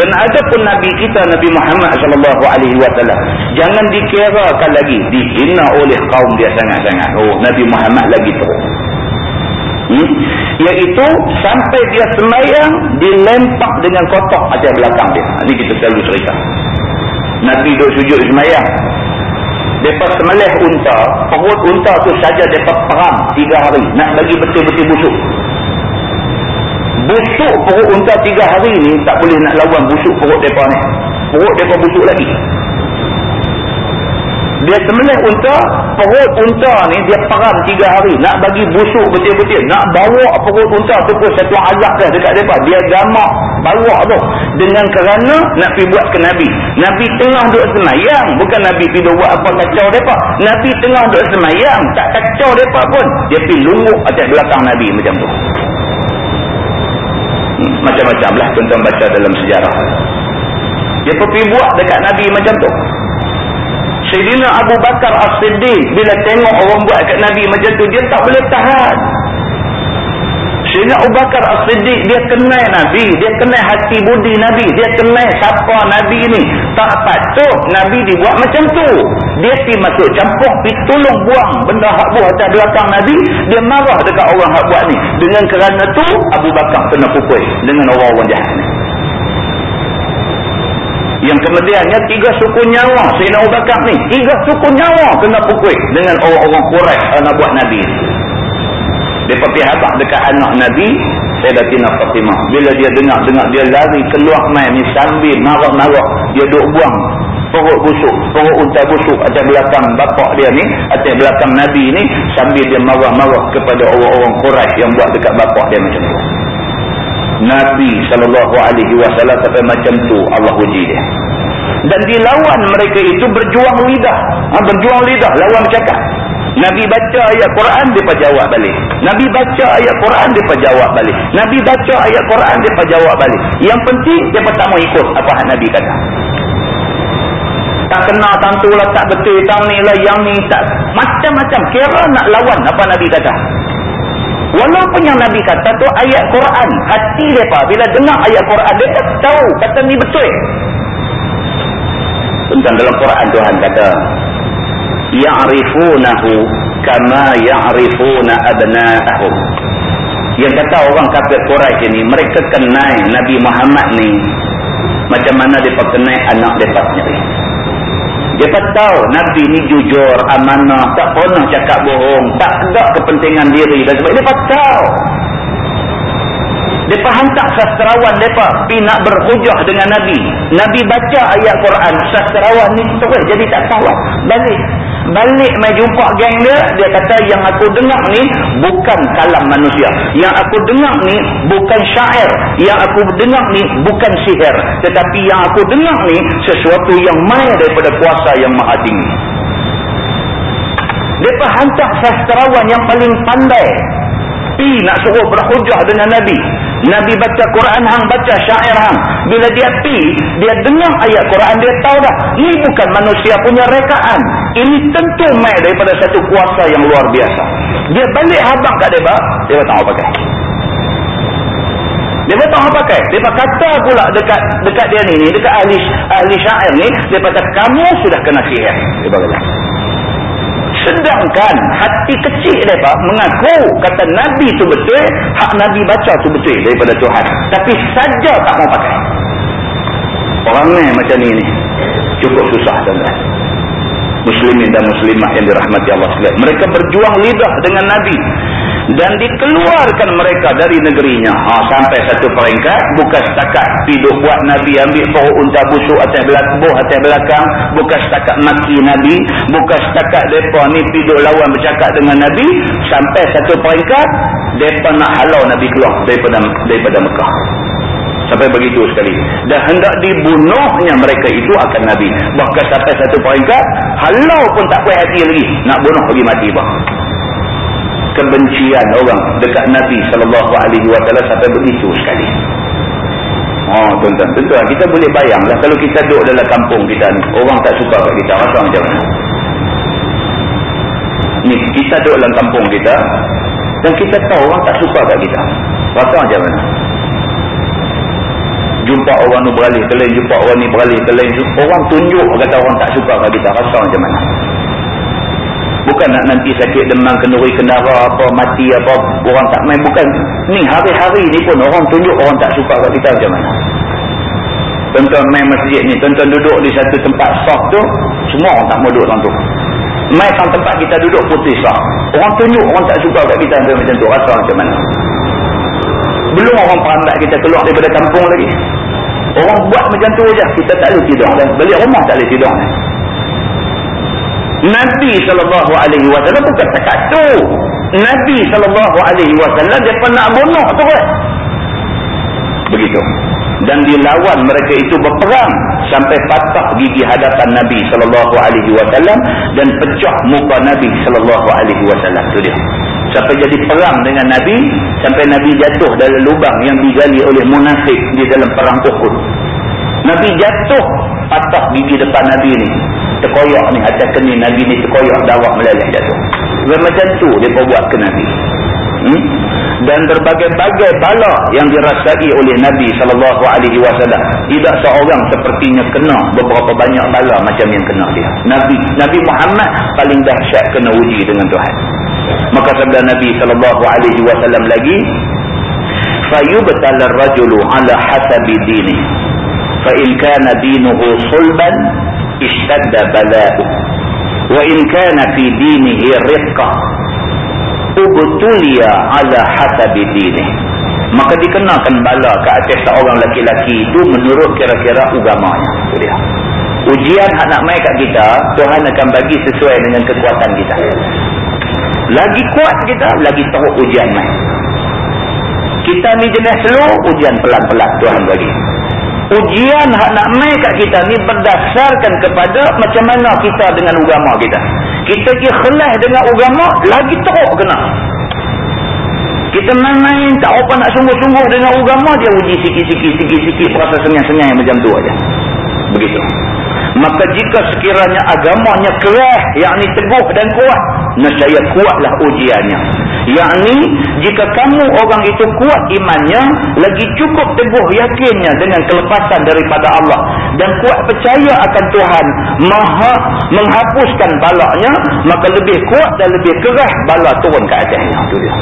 dan ada pun nabi kita Nabi Muhammad sallallahu alaihi wasallam jangan dikirakan lagi dihina oleh kaum dia sangat-sangat. Oh Nabi Muhammad lagi teruk. Hmm? iaitu sampai dia semayang dilempak dengan kotak atas belakang dia. Ini kita selalu cerita. Nabi duduk sujud semayang. Mereka semelih unta. Perut unta tu saja mereka perang tiga hari. Nak bagi betul-betul busuk busuk perut unta tiga hari ni tak boleh nak lawan busuk perut mereka ni. Perut mereka busuk lagi. Dia semelih unta perut unta ni dia peram tiga hari. Nak bagi busuk betul-betul. Nak bawa perut unta tu pun satu azab dah dekat mereka. Dia gamak bawa tu. Dengan kerana nak pergi buat ke Nabi. Nabi tengah duduk semayang. Bukan Nabi pergi buat apa kacau mereka. Nabi tengah duduk semayang. Tak kacau mereka pun. Dia pergi lungguk atas belakang Nabi macam tu macam-macam lah tuan-tuan baca dalam sejarah. Dia pergi buat dekat Nabi macam tu. Sayyidina Abu Bakar As-Siddiq bila tengok orang buat dekat Nabi macam tu dia tak boleh tahan Sayyidina Abu Bakar As-Siddiq dia kenal Nabi dia kenal hati budi Nabi dia kenal siapa Nabi ni tak patut Nabi dibuat macam tu. Dia pergi masuk campur pergi tolong buang benda hak buah atas belakang Nabi. Dia marah dekat orang hak buat ni. Dengan kerana tu Abu Bakar kena pukul dengan orang-orang jahat ni. Yang kemudiannya tiga suku nyawa Sayyidina Abu Bakar ni. Tiga suku nyawa kena pukul dengan orang-orang Quraisy nak buat Nabi dia pergi habak dekat anak Nabi Sayyidatina Fatimah. Bila dia dengar-dengar dia lari keluar main ni sambil marah-marah dia duk buang. Perut busuk perut unta busuk atas belakang bapak dia ni atas belakang Nabi ni sambil dia marah-marah kepada orang-orang Quraisy yang buat dekat bapak dia macam tu. Nabi SAW sampai macam tu Allah uji dia. Dan dilawan mereka itu berjuang lidah. Ha, berjuang lidah lawan cakap Nabi baca ayat Quran dia jawab balik. Nabi baca ayat Quran dia jawab balik. Nabi baca ayat Quran dia jawab balik. Yang penting dia tak mau ikut apa yang Nabi kata tak kena tentu lah tak betul tang ni lah yang ni tak macam-macam kira nak lawan apa Nabi kata walaupun yang Nabi kata tu ayat Quran hati mereka bila dengar ayat Quran tak tahu kata ni betul tentang dalam Quran Tuhan kata ya'rifunahu kama ya'rifuna abna'ahum yang kata orang kafir Quraisy ini mereka kenal Nabi Muhammad ni macam mana dia kenal anak mereka sendiri dia tahu Nabi ni jujur, amanah, tak pernah cakap bohong, tak ada kepentingan diri dan sebagainya. Dia tahu. Dia hantar sastrawan mereka pergi nak berhujah dengan Nabi. Nabi baca ayat Quran, sastrawan ni terus jadi tak tahu. Balik. Balik mai jumpa geng dia dia kata yang aku dengar ni bukan kalam manusia. Yang aku dengar ni bukan syair. Yang aku dengar ni bukan sihir. Tetapi yang aku dengar ni sesuatu yang mai daripada kuasa yang maha tinggi. Mereka hantar sastrawan yang paling pandai. Pi nak suruh berhujah dengan Nabi Nabi baca Quran hang baca syair hang. Bila dia pi dia dengar ayat Quran dia tahu dah ini bukan manusia punya rekaan. Ini tentu mai daripada satu kuasa yang luar biasa. Dia balik habang kat dia dia tak apa pakai. Dia tak apa pakai. Dia kata pula dekat dekat dia ni dekat ahli ahli syair ni dia kata kamu sudah kena sihir. Dia kata Sedangkan hati kecil mereka mengaku kata Nabi tu betul, hak Nabi baca tu betul daripada Tuhan. Tapi saja tak mau pakai. Orang ni macam ni ni. Cukup susah tuan-tuan. Muslimin dan muslimah yang dirahmati Allah sekalian. Mereka berjuang lidah dengan Nabi dan dikeluarkan mereka dari negerinya. Ha, sampai satu peringkat bukan setakat hidup buat Nabi ambil pohon unta busuk atas belakang atas belakang bukan setakat maki Nabi bukan setakat mereka ni hidup lawan bercakap dengan Nabi sampai satu peringkat mereka nak halau Nabi keluar daripada daripada Mekah. Sampai begitu sekali. Dan hendak dibunuhnya mereka itu akan Nabi. Bahkan sampai satu peringkat halau pun tak puas hati lagi nak bunuh pergi mati bah kebencian orang dekat Nabi sallallahu alaihi wasallam sampai begitu sekali. Oh tuan-tuan, tuan-tuan kita boleh bayanglah kalau kita duduk dalam kampung kita ni, orang tak suka kat kita, rasa macam mana? Ni kita duduk dalam kampung kita dan kita tahu orang tak suka kat kita. Rasa macam mana? Jumpa orang ni beralih ke lain, jumpa orang ni beralih ke lain, orang tunjuk kata orang tak suka kat kita, rasa macam mana? Bukan nak nanti sakit demam kenduri kendara apa mati apa orang tak main. Bukan. Ni hari-hari ni pun orang tunjuk orang tak suka kat kita macam mana. Tuan-tuan main masjid ni tuan-tuan duduk di satu tempat soft tu semua orang tak mau duduk dalam tu. Main kan tempat kita duduk putih soft. Orang tunjuk orang tak suka kat kita macam tu rasa macam mana? Belum orang perambat kita keluar daripada kampung lagi. Orang buat macam tu je kita tak boleh tidur. Balik rumah tak boleh tidur Nabi sallallahu alaihi wasallam bukan cakap tu. Nabi sallallahu alaihi wasallam dia pernah bunuh tu kan. Begitu. Dan dilawan mereka itu berperang sampai patah gigi hadapan Nabi sallallahu alaihi wasallam dan pecah muka Nabi sallallahu alaihi wasallam tu dia. Sampai jadi perang dengan Nabi sampai Nabi jatuh dalam lubang yang digali oleh munafik di dalam perang Uhud. Nabi jatuh patah gigi depan Nabi ni terkoyak ni atas keni Nabi ni terkoyak darah meleleh jatuh. Macam tu dia buat ke Nabi. Hmm? dan berbagai-bagai bala yang dirasai oleh Nabi SAW tidak seorang sepertinya kena beberapa banyak bala macam yang kena dia. Nabi Nabi Muhammad paling dahsyat kena uji dengan Tuhan. Maka sabda Nabi SAW lagi fayubtala rajulu ala hasabi dini. Fa in kana dinuhu sulban ishtadda bala'u. Wa in kana fi dinihi riqqa ubtuliya ala hasabi dini. Maka dikenakan bala ke atas seorang laki-laki itu menurut kira-kira agamanya itu dia. Ujian nak mai kat kita Tuhan akan bagi sesuai dengan kekuatan kita. Lagi kuat kita lagi teruk ujian mai kita ni jenis slow ujian pelan-pelan Tuhan bagi ujian hak nak mai kat kita ni berdasarkan kepada macam mana kita dengan agama kita. Kita ikhlas dengan agama lagi teruk kena. Kita main-main tak apa nak sungguh-sungguh dengan agama dia uji sikit-sikit sikit-sikit perasa senyap-senyap macam tu aja. Begitu. Maka jika sekiranya agamanya keras, yakni teguh dan kuat, nescaya kuatlah ujiannya. Yakni jika kamu orang itu kuat imannya, lagi cukup teguh yakinnya dengan kelepasan daripada Allah dan kuat percaya akan Tuhan maha menghapuskan balaknya, maka lebih kuat dan lebih keras balak turun ke atasnya. Itu dia.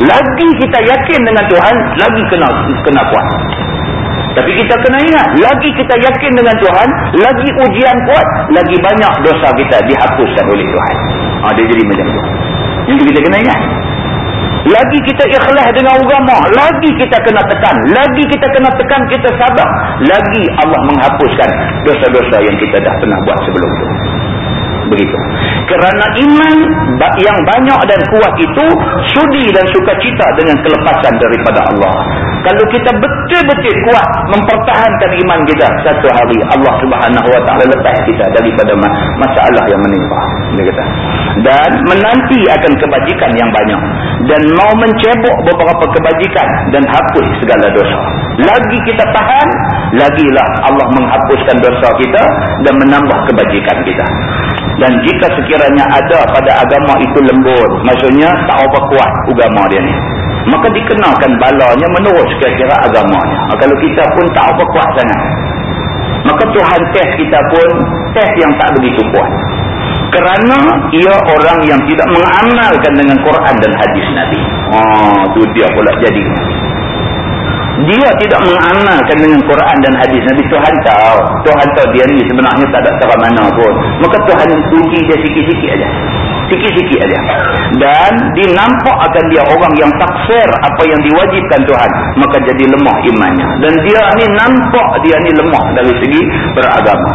Lagi kita yakin dengan Tuhan, lagi kena kena kuat. Tapi kita kena ingat, lagi kita yakin dengan Tuhan, lagi ujian kuat, lagi banyak dosa kita dihapuskan oleh Tuhan. Ha, dia jadi macam tu. Jadi kita kena ingat. Lagi kita ikhlas dengan agama, lagi kita kena tekan. Lagi kita kena tekan, kita sabar. Lagi Allah menghapuskan dosa-dosa yang kita dah pernah buat sebelum tu. begitu kerana iman yang banyak dan kuat itu sudi dan sukacita dengan kelepasan daripada Allah. Kalau kita betul-betul kuat mempertahankan iman kita satu hari Allah subhanahu wa ta'ala lepas kita daripada masalah yang menimpa. Dia kata dan menanti akan kebajikan yang banyak. Dan mau mencebok beberapa kebajikan dan hapus segala dosa. Lagi kita tahan lagilah Allah menghapuskan dosa kita dan menambah kebajikan kita. Dan jika sekiranya ada pada agama itu lembut. Maksudnya tak apa kuat agama dia ni. Maka dikenakan balanya menurut kira-kira agamanya. Kalau kita pun tak apa kuat sangat maka Tuhan test kita pun test yang tak begitu kuat. Kerana ia orang yang tidak mengamalkan dengan Quran dan hadis Nabi. Oh, tu dia pula jadi dia tidak mengamalkan dengan Quran dan hadis. Nabi Tuhan tahu. Tuhan tahu dia ni sebenarnya tak ada cara mana pun. Maka Tuhan uji dia sikit-sikit aja. Sikit-sikit aja. Dan dinampak akan dia orang yang taksir apa yang diwajibkan Tuhan. Maka jadi lemah imannya. Dan dia ni nampak dia ni lemah dari segi beragama.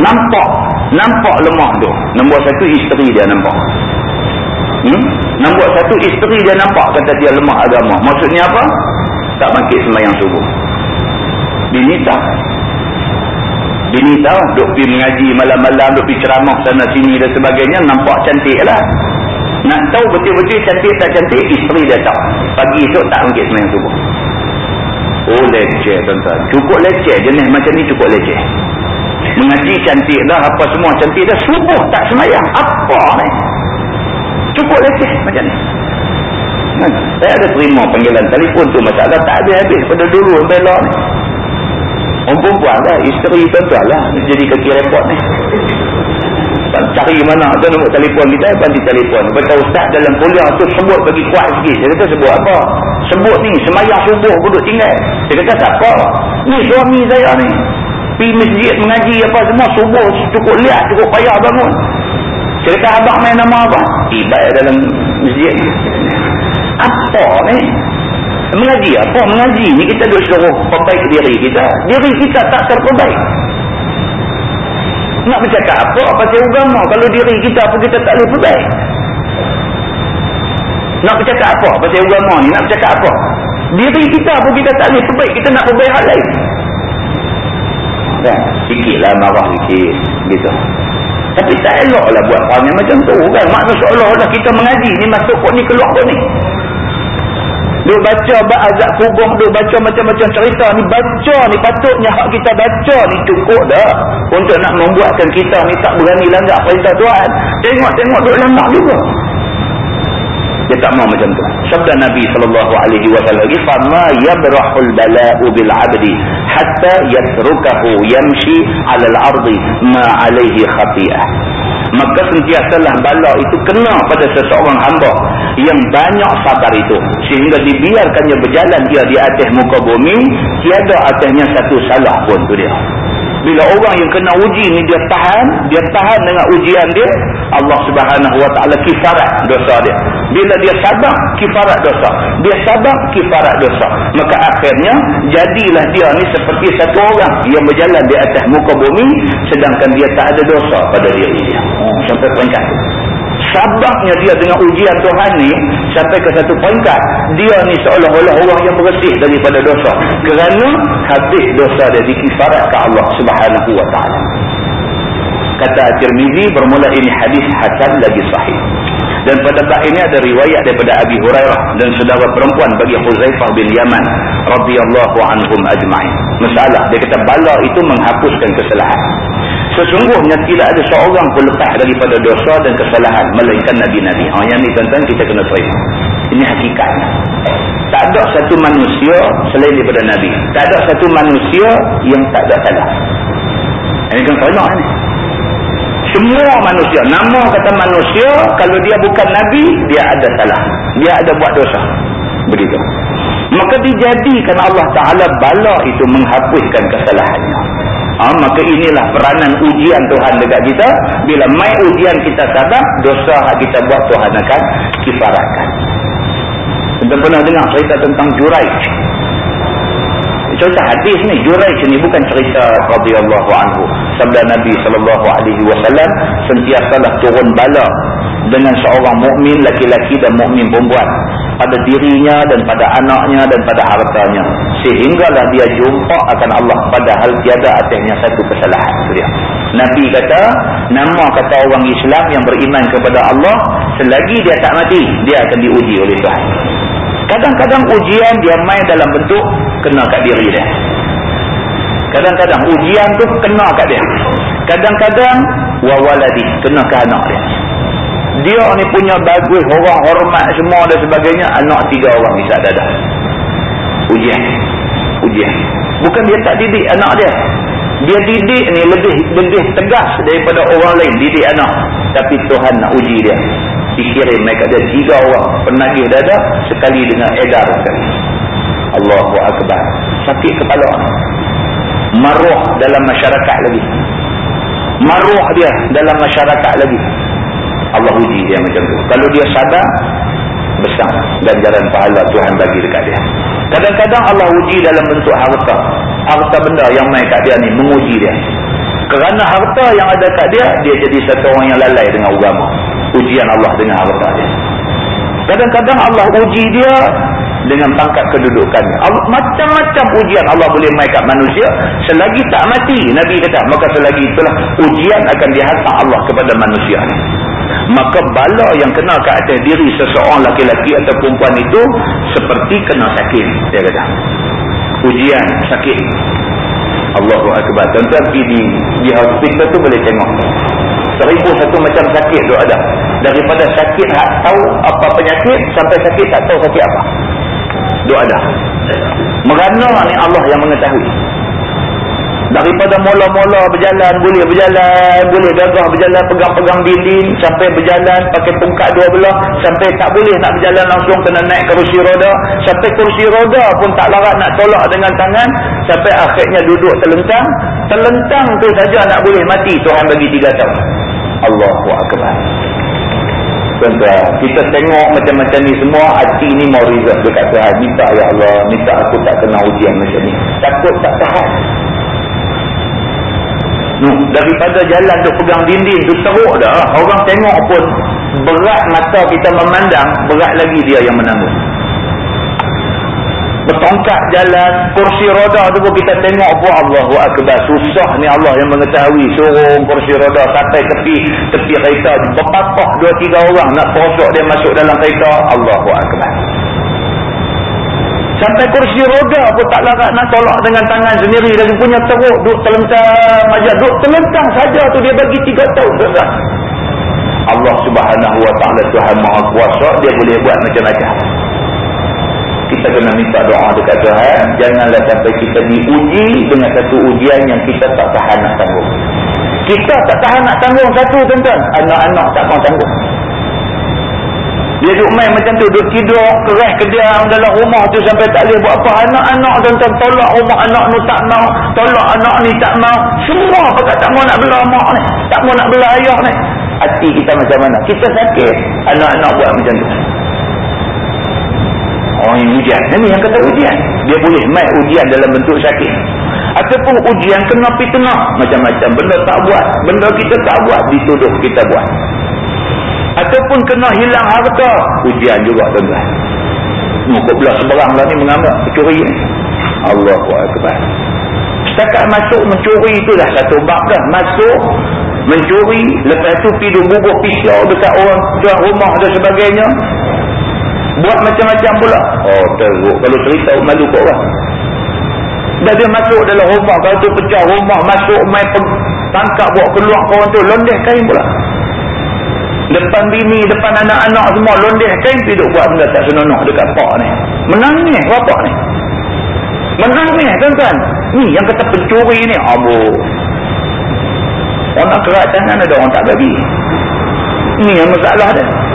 Nampak. Nampak lemah tu. Nombor satu isteri dia nampak. Hmm? nombor satu isteri dia nampak kata dia lemah agama. Maksudnya apa tak bangkit semayang subuh. Bini tak. Bini tak duk pergi mengaji malam-malam duk pergi ceramah sana sini dan sebagainya nampak cantik lah. Nak tahu betul-betul cantik tak cantik isteri dia tak pagi esok tak bangkit semayang subuh. Oh leceh tuan-tuan. Cukup leceh jenis macam ni cukup leceh. Mengaji cantik dah apa semua cantik dah subuh tak semayang apa ni cukup leceh macam ni? Saya ada terima panggilan telefon tu masalah tak habis-habis pada dulu bela ni. Orang perempuan lah, isteri tuan-tuan lah jadi kaki repot ni. Cari mana tu nombor telefon kita, bantu telefon. Baca ustaz dalam kuliah tu sebut bagi kuat sikit. Saya kata sebut apa? Sebut ni, semayang subuh duduk tinggal. Saya kata siapa? Ni suami saya ni. Pergi masjid mengaji apa semua, subuh cukup lihat, cukup payah bangun. Saya kata abang main nama apa? Tiba dalam masjid apa ni? Mengaji apa mengaji ni kita duk suruh perbaik diri kita? Diri kita tak terperbaik nak bercakap apa? Pasal agama kalau diri kita apa kita tak boleh perbaik nak bercakap apa? Pasal agama ni nak bercakap apa? Diri kita apa kita tak boleh perbaik kita nak perbaik hal lain. Kan sikit lah marah sikit gitu tapi tak elok lah buat perangai macam tu kan makna seolah-olah kita mengaji ni masuk kok ni keluar kok ni Duk baca azab kubur, duk baca macam-macam cerita ni. Baca ni patutnya hak kita baca ni cukup dah. Untuk nak membuatkan kita ni tak berani langgar perintah Tuhan. Tengok-tengok duk lama juga. Dia tak mau macam tu. Sabda Nabi sallallahu alaihi wasallam, "Fama yabrahul bala'u bil 'abdi hatta yatrukahu yamshi 'ala al-ardi ma 'alayhi khati'ah." maka sentiasalah bala itu kena pada seseorang hamba yang banyak sabar itu sehingga dibiarkannya berjalan dia di atas muka bumi tiada atasnya satu salah pun tu dia bila orang yang kena uji ni dia tahan dia tahan dengan ujian dia Allah subhanahu wa ta'ala kifarat dosa dia. Bila dia sabar kifarat dosa. Dia sabar kifarat dosa. Maka akhirnya jadilah dia ni seperti satu orang yang berjalan di atas muka bumi sedangkan dia tak ada dosa pada dia. Oh, sampai peringkat sabarnya dia dengan ujian Tuhan ni sampai ke satu peringkat dia ni seolah-olah orang yang bersih daripada dosa. Kerana habis dosa dia dikifarat ke Allah subhanahu wa ta'ala. Kata Tirmizi bermula ini hadis hasan lagi sahih. Dan pada bab ini ada riwayat daripada Abi Hurairah dan saudara perempuan bagi Huzaifah bin Yaman radhiyallahu anhum ajma'in. Masalah dia kata bala itu menghapuskan kesalahan Sesungguhnya tidak ada seorang pun lepas daripada dosa dan kesalahan melainkan Nabi-Nabi. Oh, yang ini tuan kita kena terima. Ini hakikatnya. Tak ada satu manusia selain daripada Nabi. Tak ada satu manusia yang tak ada salah. Ini banyak ini. Semua manusia. Nama kata manusia, kalau dia bukan Nabi, dia ada salah. Dia ada buat dosa. Begitu. Maka dijadikan Allah Ta'ala bala itu menghapuskan kesalahannya. Ha, maka inilah peranan ujian Tuhan dekat kita. Bila mai ujian kita sabar, dosa kita buat Tuhan akan kifaratkan. Kita pernah dengar cerita tentang Juraij. cerita hadis ni Juraij ni bukan cerita radhiyallahu anhu sabda Nabi sallallahu alaihi wasallam sentiasalah turun bala dengan seorang mukmin laki-laki dan mukmin perempuan. Pada dirinya dan pada anaknya dan pada hartanya. Sehinggalah dia jumpa akan Allah padahal tiada atasnya satu kesalahan. Dia. Nabi kata nama kata orang Islam yang beriman kepada Allah selagi dia tak mati dia akan diuji oleh Tuhan. Kadang-kadang ujian dia main dalam bentuk kena kat diri dia. Kadang-kadang ujian tu kena kat dia. Kadang-kadang wawaladi kena ke anak dia dia ni punya bagus orang hormat semua dan sebagainya anak tiga orang bisa dada ujian. Ujian. Bukan dia tak didik anak dia. Dia didik ni lebih lebih tegas daripada orang lain didik anak. Tapi Tuhan nak uji dia. Dikirim mereka. Ada tiga orang penagih dada sekali dengan edar sekali. Allahu Akbar. Sakit kepala maruh dalam masyarakat lagi. Maruh dia dalam masyarakat lagi Allah uji dia macam tu. Kalau dia sadar, besar ganjaran pahala Tuhan bagi dekat dia. Kadang-kadang Allah uji dalam bentuk harta. Harta benda yang main kat dia ni, menguji dia. Kerana harta yang ada kat dia, dia jadi satu orang yang lalai dengan agama. Ujian Allah dengan harta dia. Kadang-kadang Allah uji dia dengan pangkat kedudukannya. Macam-macam ujian Allah boleh main kat manusia. Selagi tak mati, Nabi kata, maka selagi itulah ujian akan dihantar Allah kepada manusia ni maka bala yang kena ke atas diri seseorang laki-laki atau perempuan itu seperti kena sakit dia kata. Ujian sakit. Allahu Akbar. Tuan-tuan pergi di, hospital tu boleh tengok. Seribu satu macam sakit tu ada. Daripada sakit tak tahu apa penyakit sampai sakit tak tahu sakit apa. Tu ada. Merana ni Allah yang mengetahui daripada mula-mula berjalan boleh berjalan boleh gagah berjalan pegang-pegang dinding sampai berjalan pakai pungkat dua belah sampai tak boleh nak berjalan langsung kena naik kerusi roda. Sampai kerusi roda pun tak larat nak tolak dengan tangan sampai akhirnya duduk terlentang terlentang tu saja nak boleh mati Tuhan bagi tiga tahun. Allahu Akbar. Tuan-tuan kita tengok macam-macam ni semua hati ni mau reserve dekat Tuhan minta ya Allah minta aku tak kena ujian macam ni. Takut tak tahan Hmm, daripada jalan tu pegang dinding tu teruk dah. Orang tengok pun berat mata kita memandang, berat lagi dia yang menanggung. Bertongkat jalan, kursi roda tu pun kita tengok pun Allahu Akbar. Susah ni Allah yang mengetahui. Suruh kursi roda sampai tepi tepi kereta. Berpapah dua tiga orang nak prosok dia masuk dalam kereta. Allahu Akbar. Sampai kursi roda pun tak larat nak tolak dengan tangan sendiri. Dan punya teruk. Duk terlentang aja. Duk terlentang saja tu dia bagi tiga tahun. Tuan. Allah subhanahu wa ta'ala Tuhan maha kuasa. Dia boleh buat macam-macam. Kita kena minta doa dekat Tuhan. Janganlah sampai kita diuji dengan satu ujian yang kita tak tahan nak tanggung. Kita tak tahan nak tanggung satu tuan-tuan. Anak-anak tak mahu tanggung. Dia duduk main macam tu, duduk tidur, keras kediam dalam rumah tu sampai tak boleh buat apa. Anak-anak tuan-tuan tolak rumah anak ni tak mau, tolak anak ni tak mau. Semua pakat tak mau nak bela mak ni, tak mau nak bela ayah ni. Hati kita macam mana? Kita sakit, anak-anak buat macam tu. Oh ini ujian. Ini yang kata ujian. Dia boleh main ujian dalam bentuk sakit. Ataupun ujian kena fitnah. Macam-macam. Benda tak buat. Benda kita tak buat. Dituduh kita buat ataupun kena hilang harta. Ujian juga tuan-tuan. Muka belah seberang lah ni mengambil pencuri ni Allahu Akbar. Setakat masuk mencuri tu dah satu bab dah masuk mencuri lepas tu pergi bubuk pisau dekat orang tuan rumah dan sebagainya. Buat macam-macam pula. Oh teruk. Kalau cerita malu kau orang dah dia masuk dalam rumah. Kalau tu pecah rumah masuk main tangkap buat keluar kawan tu. Londeh kain pula Depan bini, depan anak-anak semua londeh kain hidup buat benda tak senonoh dekat pak ni. Menangis bapak ni. Menangis tuan-tuan. Ni yang kata pencuri ni. Abu. Orang nak kerat tangan ada orang tak bagi. Ni yang masalah dia.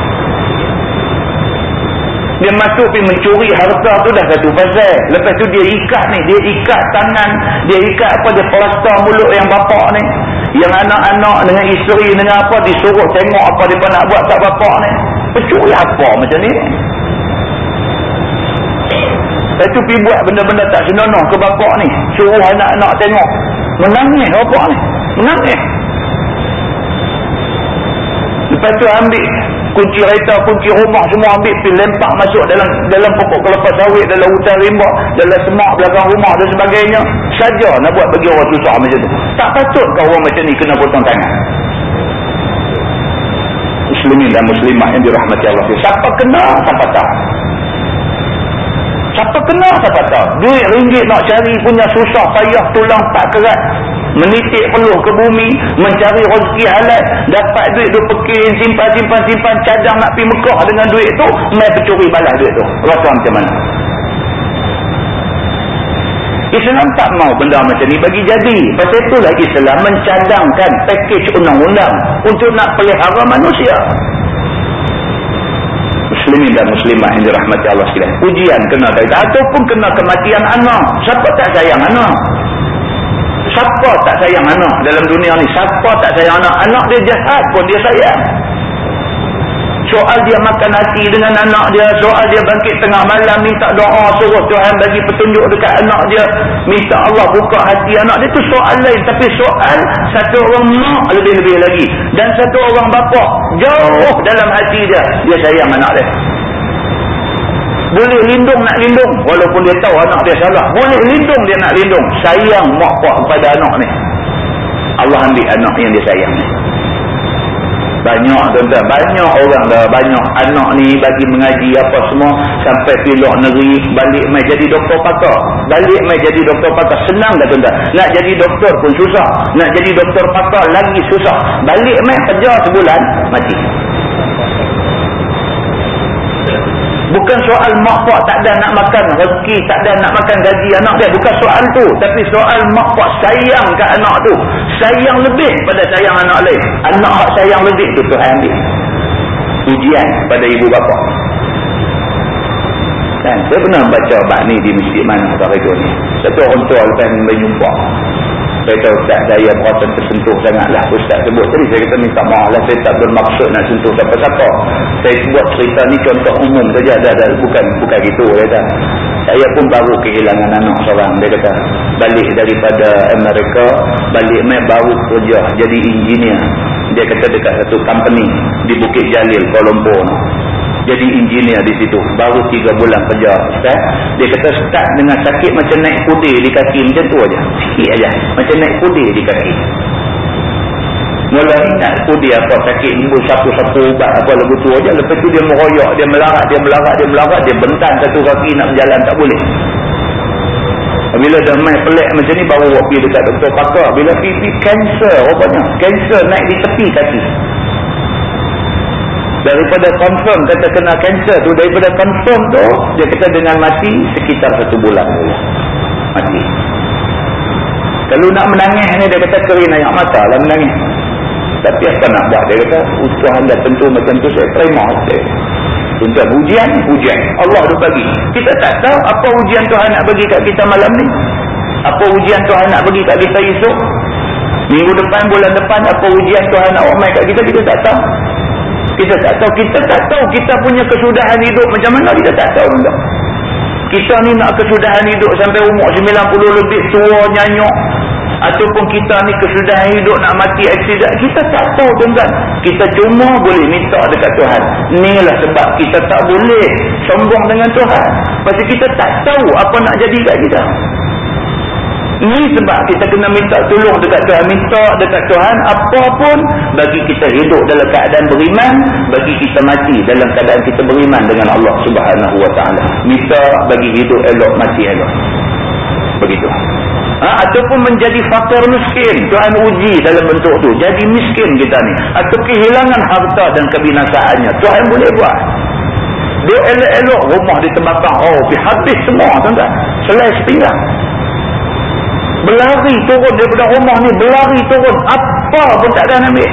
Dia masuk pergi mencuri harta tu dah satu pasal. Lepas tu dia ikat ni. Dia ikat tangan. Dia ikat apa dia plaster mulut yang bapak ni yang anak-anak dengan isteri dengan apa disuruh tengok apa dia nak buat tak bapak ni pencuri apa macam ni lepas tu pergi buat benda-benda tak senonoh ke bapak ni suruh anak-anak tengok menangis bapak ni menangis lepas tu ambil kunci kereta kunci rumah semua ambil pergi lempak masuk dalam dalam pokok kelapa sawit dalam hutan rimba dalam semak belakang rumah dan sebagainya saja nak buat bagi orang susah macam tu. Tak patut kau orang macam ni kena potong tangan. Muslimin dan muslimah yang dirahmati Allah. Siapa kena siapa tak siapa kena siapa tak duit ringgit nak cari punya susah payah tulang tak kerat. Menitik peluh ke bumi mencari rezeki halal. Dapat duit tu pekin simpan simpan simpan cadang nak pergi Mekah dengan duit tu mai pencuri balas duit tu. Rasa macam mana? Islam tak mau benda macam ni. Bagi jadi pasal itulah Islam mencadangkan pakej undang-undang untuk nak pelihara manusia muslimin dan muslimah yang dirahmati Allah sekalian. Ujian kena kaitan ataupun kena kematian anak. Siapa tak sayang anak? Siapa tak sayang anak dalam dunia ni? Siapa tak sayang anak? Anak dia jahat pun dia sayang soal dia makan hati dengan anak dia soal dia bangkit tengah malam minta doa suruh Tuhan bagi petunjuk dekat anak dia minta Allah buka hati anak dia tu soal lain. Tapi soal satu orang mak lebih-lebih lagi. Dan satu orang bapa jauh dalam hati dia dia sayang anak dia. Boleh lindung nak lindung. Walaupun dia tahu anak dia salah. Boleh lindung dia nak lindung. Sayang mak pak kepada anak ni. Allah ambil anak yang dia sayang ni banyak tuan-tuan. Banyak orang dah banyak anak ni bagi mengaji apa semua sampai pilok negeri balik mai jadi doktor pakar balik mai jadi doktor pakar senang dah tuan-tuan. Nak jadi doktor pun susah. Nak jadi doktor pakar lagi susah. Balik mai kerja sebulan mati Bukan soal mak pak tak ada nak makan rezeki, tak ada nak makan gaji anak dia. Bukan soal tu. Tapi soal mak pak sayang ke anak tu. Sayang lebih pada sayang anak lain. Anak hak sayang lebih tu Tuhan ambil. Ujian pada ibu bapa. Kan? Saya pernah baca bak ni di masjid mana pada ni. Satu orang tua lepas menyumpah saya tahu Ustaz saya berasa tersentuh sangatlah. Ustaz sebut tadi saya kata minta maaf lah saya tak bermaksud nak sentuh siapa-siapa. Saya buat cerita ni contoh umum saja dah, dah, bukan bukan gitu dia kata. Saya pun baru kehilangan anak seorang dia kata. Balik daripada Amerika balik main baru kerja jadi engineer. Dia kata dekat satu company di Bukit Jalil Kuala Lumpur jadi engineer di situ. Baru 3 bulan kerja Ustaz. Dia kata start dengan sakit macam naik kudir di kaki macam tu aja. Sikit aja. Macam naik kudir di kaki. Mula ingat kudir apa sakit ni sapu-sapu ubat apa lagu tu aja. Lepas tu dia meroyak dia melarat dia melarat dia melarat dia bentang satu kaki nak berjalan tak boleh. Bila dah main pelik macam ni baru pergi dekat doktor pakar. Bila pipi kanser rupanya kanser naik di tepi kaki daripada confirm kata kena cancer tu daripada confirm tu dia kata dengan mati sekitar satu bulan mati. Kalau nak menangis ni dia kata kerin ayak mata lah menangis. Tapi apa nak buat? Dia kata Tuhan dah tentu macam tu saya terima untuk ujian ujian. Allah dah bagi. Kita tak tahu apa ujian Tuhan nak bagi kat kita malam ni. Apa ujian Tuhan nak bagi kat kita esok? Minggu depan bulan depan apa ujian Tuhan nak omai kat kita kita tak tahu kita tak tahu. Kita tak tahu kita punya kesudahan hidup macam mana. Kita tak tahu. Tak. Kita ni nak kesudahan hidup sampai umur 90 lebih tua nyanyuk. Ataupun kita ni kesudahan hidup nak mati aksidat. Kita tak tahu tuan-tuan. Kita cuma boleh minta dekat Tuhan. Inilah sebab kita tak boleh sombong dengan Tuhan. Pasal kita tak tahu apa nak jadi kat kita. Ini sebab kita kena minta tolong dekat Tuhan. Minta dekat Tuhan apapun bagi kita hidup dalam keadaan beriman. Bagi kita mati dalam keadaan kita beriman dengan Allah subhanahu wa ta'ala. Minta bagi hidup elok, mati elok. Begitu. Ha, ataupun menjadi faktor miskin. Tuhan uji dalam bentuk tu. Jadi miskin kita ni. Atau kehilangan harta dan kebinasaannya. Tuhan boleh buat. Dia elok-elok rumah ditebakang. Oh, habis semua tuan-tuan. Selai sepinggang berlari turun daripada rumah ni berlari turun. Apa pun tak ada nak ambil.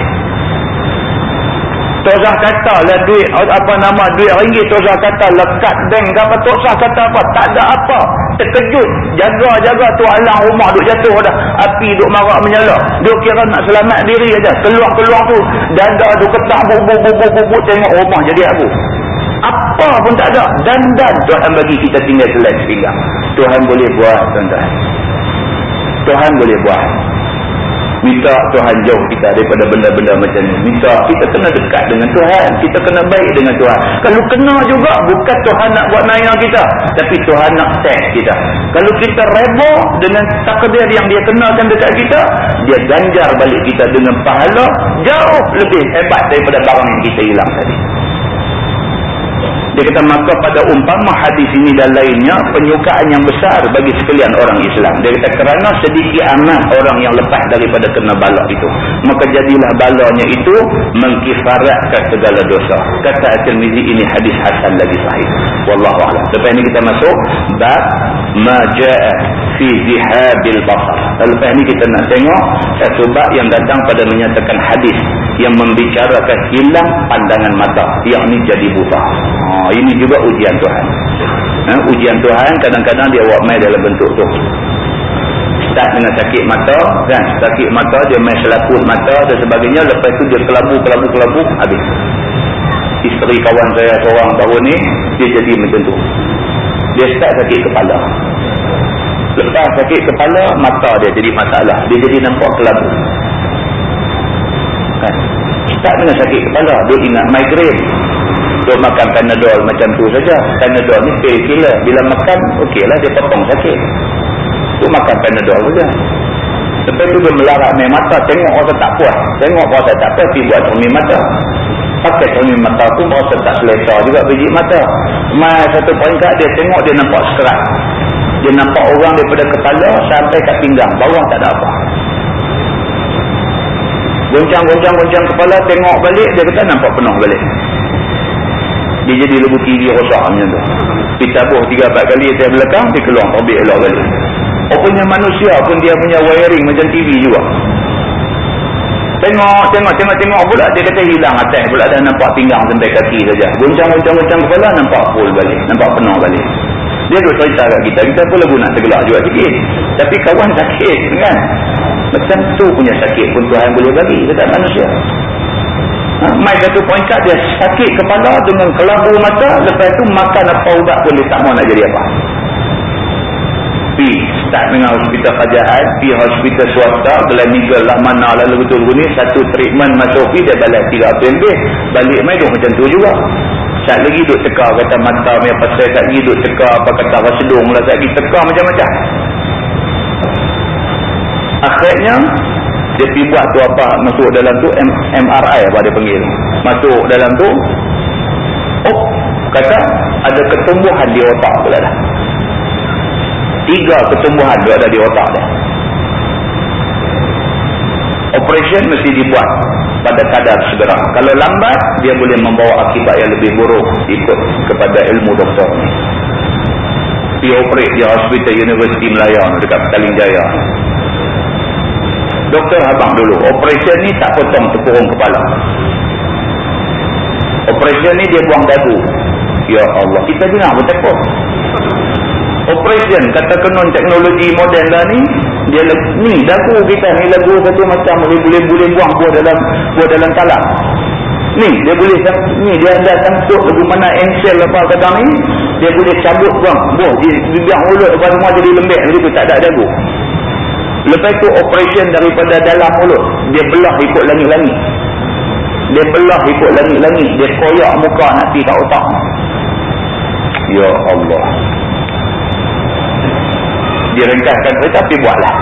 Tozah kata lah duit apa nama duit ringgit Tozah kata lekat bank apa Tozah kata apa tak ada apa. Terkejut. Jaga-jaga tu alang rumah duk jatuh dah. Api duk marak menyala. Duk kira nak selamat diri aja. Keluar-keluar tu dada duk ketak bubuk-bubuk-bubuk tengok rumah jadi aku. Apa pun tak ada. Dan dan Tuhan bagi kita tinggal selai sepinggang. Tuhan boleh buat tuan-tuan. Tuhan boleh buat. Minta Tuhan jauh kita daripada benda-benda macam ni. Minta kita kena dekat dengan Tuhan. Kita kena baik dengan Tuhan. Kalau kena juga bukan Tuhan nak buat naya kita. Tapi Tuhan nak test kita. Kalau kita reba dengan takdir yang dia kenalkan dekat kita. Dia ganjar balik kita dengan pahala jauh lebih hebat daripada barang yang kita hilang tadi. Dia kata maka pada umpama hadis ini dan lainnya penyukaan yang besar bagi sekalian orang Islam. Dia kata kerana sedikit amat orang yang lepas daripada kena balak itu. Maka jadilah balanya itu mengkifaratkan segala dosa. Kata At-Tirmizi ini hadis hasan lagi sahih. Wallahu a'lam. Lepas ini kita masuk bab ma jaa fi zihabil basar. Lepas ini kita nak tengok satu bab yang datang pada menyatakan hadis yang membicarakan hilang pandangan mata, yakni jadi buta. Ha, ini juga ujian Tuhan. Ha, ujian Tuhan kadang-kadang dia buat main dalam bentuk tu. Start dengan sakit mata, kan? Sakit mata, dia main selaput mata dan sebagainya. Lepas tu dia kelabu-kelabu-kelabu, habis. Isteri kawan saya seorang tahun ni, dia jadi macam tu. Dia start sakit kepala. Lepas sakit kepala, mata dia jadi masalah. Dia jadi nampak kelabu. Kan? Start dengan sakit kepala, dia ingat migraine. Duk makan Panadol macam tu saja. Panadol ni painkiller. Bila makan, okeylah dia potong sakit. Duk makan Panadol saja. Lepas tu dia melarat main mata. Tengok rasa tak puas. Tengok rasa tak puas, pergi buat cermin mata. Pakai cermin mata tu rasa tak selesa juga biji mata. Mai satu peringkat dia tengok dia nampak sekerat. Dia nampak orang daripada kepala sampai kat pinggang. Bawah tak ada apa. Goncang-goncang-goncang kepala tengok balik dia kata nampak penuh balik dia jadi lebu kiri rosak macam tu pergi tabuh 3-4 kali atas belakang dia keluar terbit elok balik rupanya manusia pun dia punya wiring macam TV juga tengok tengok tengok tengok pula. Dia kata hilang atas pula. Dah nampak pinggang sampai kaki saja. Goncang-goncang-goncang kepala nampak full balik. Nampak penuh balik. Dia duduk cerita kat kita. Kita pun lagu nak tergelak juga sikit. Tapi kawan sakit kan? Macam tu punya sakit pun Tuhan boleh bagi dekat manusia. Ha, mai satu poinkat dia sakit kepala dengan kelabu mata. Lepas tu makan apa ubat pun dia tak mau nak jadi apa. Pi start dengan hospital kerajaan. Pi hospital swasta. Gelan nigel lah mana lalu betul ni. Satu treatment masuk pi dia balik 3 April lebih. Balik mai duk macam tu juga. Tak lagi duk teka kata mata punya pasal. Tak lagi duk teka apa kata rasedung lah. Tak lagi teka macam-macam. Akhirnya dia pergi buat tu apa masuk dalam tu MRI apa dia panggil masuk dalam tu oh kata ada ketumbuhan di otak pula dah tiga ketumbuhan tu ada di otak dia. Operation mesti dibuat pada kadar segera. Kalau lambat dia boleh membawa akibat yang lebih buruk ikut kepada ilmu doktor ni. Dia operate di hospital University Melaya dekat Petaling Jaya doktor abang dulu operasi ni tak potong tepurung kepala. Operasi ni dia buang dagu. Ya Allah kita dengar takut operasi kata kenon teknologi moden dah ni dia ni dagu kita ni lagu satu macam boleh boleh boleh buang buah dalam buah dalam talang ni dia boleh ni dia ada sangkut lagu mana ensel apa kata ni dia boleh cabut buang buah dia biar mulut apa semua jadi lembek begitu tak ada dagu Lepas tu operation daripada dalam mulut. Dia belah ikut langit-langit. Dia belah ikut langit-langit. Dia koyak muka nak pergi kat otak. Ya Allah. Dia ringkaskan kereta tapi buatlah.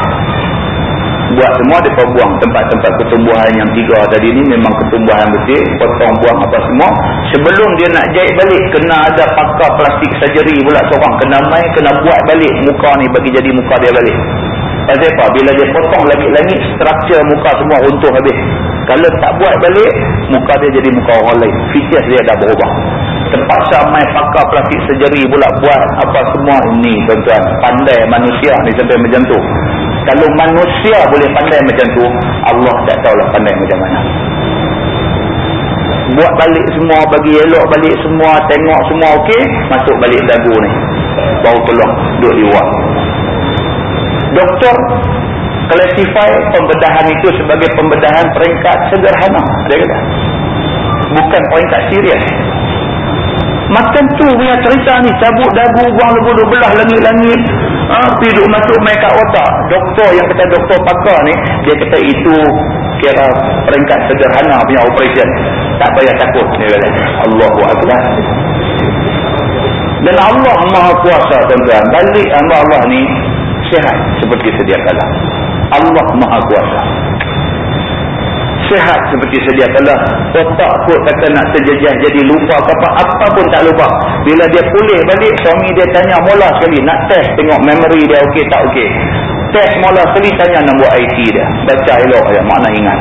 Buat semua dia buang tempat-tempat ketumbuhan yang tiga tadi ni memang ketumbuhan betul. Potong buang apa semua. Sebelum dia nak jahit balik kena ada pakar plastik surgery pula seorang. Kena main kena buat balik muka ni bagi jadi muka dia balik. Pasal apa? Bila dia potong langit-langit, struktur muka semua runtuh habis. Kalau tak buat balik, muka dia jadi muka orang lain. Features dia dah berubah. Terpaksa main pakar plastik sejari pula buat apa semua ini tuan-tuan. Pandai manusia ni sampai macam tu. Kalau manusia boleh pandai macam tu, Allah tak tahulah pandai macam mana. Buat balik semua, bagi elok balik semua, tengok semua okey, masuk balik dagu ni. Baru keluar, duduk di luar doktor klasifai pembedahan itu sebagai pembedahan peringkat sederhana dia kata bukan peringkat serius Makan tu punya cerita ni. Cabut dagu, buang lebu, belah langit-langit. Ha, pergi duduk masuk kat otak. Doktor yang kata doktor pakar ni. Dia kata itu kira peringkat sederhana punya operation. Tak payah takut. Dia kata, Allahu Akbar. Dan Allah maha kuasa tuan-tuan. Balik Allah Allah ni sihat seperti sedia kala. Allah maha kuasa. Sehat seperti sedia kala otak kot kata nak terjejah jadi lupa apa apa pun tak lupa. Bila dia pulih balik suami dia tanya mula sekali nak test tengok memory dia okey tak okey? Test mula sekali tanya nombor IT dia. Baca elok ya makna ingat.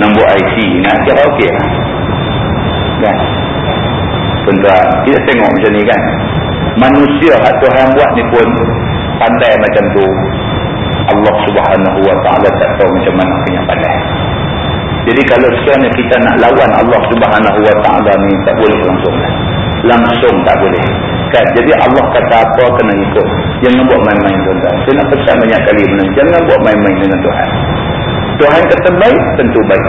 Nombor IT nak kira okey? Kan? Tuan kita tengok macam ni kan? Manusia hak Tuhan buat ni pun pandai macam tu Allah subhanahu wa ta'ala tak tahu macam mana punya pandai jadi kalau sekiranya kita nak lawan Allah subhanahu wa ta'ala ni tak boleh langsung. Langsung tak boleh. Kan? Jadi Allah kata apa kena ikut. Jangan buat main-main tuan-tuan. Saya nak pesan banyak kali. Jangan buat main-main dengan Tuhan. Tuhan kata baik, tentu baik.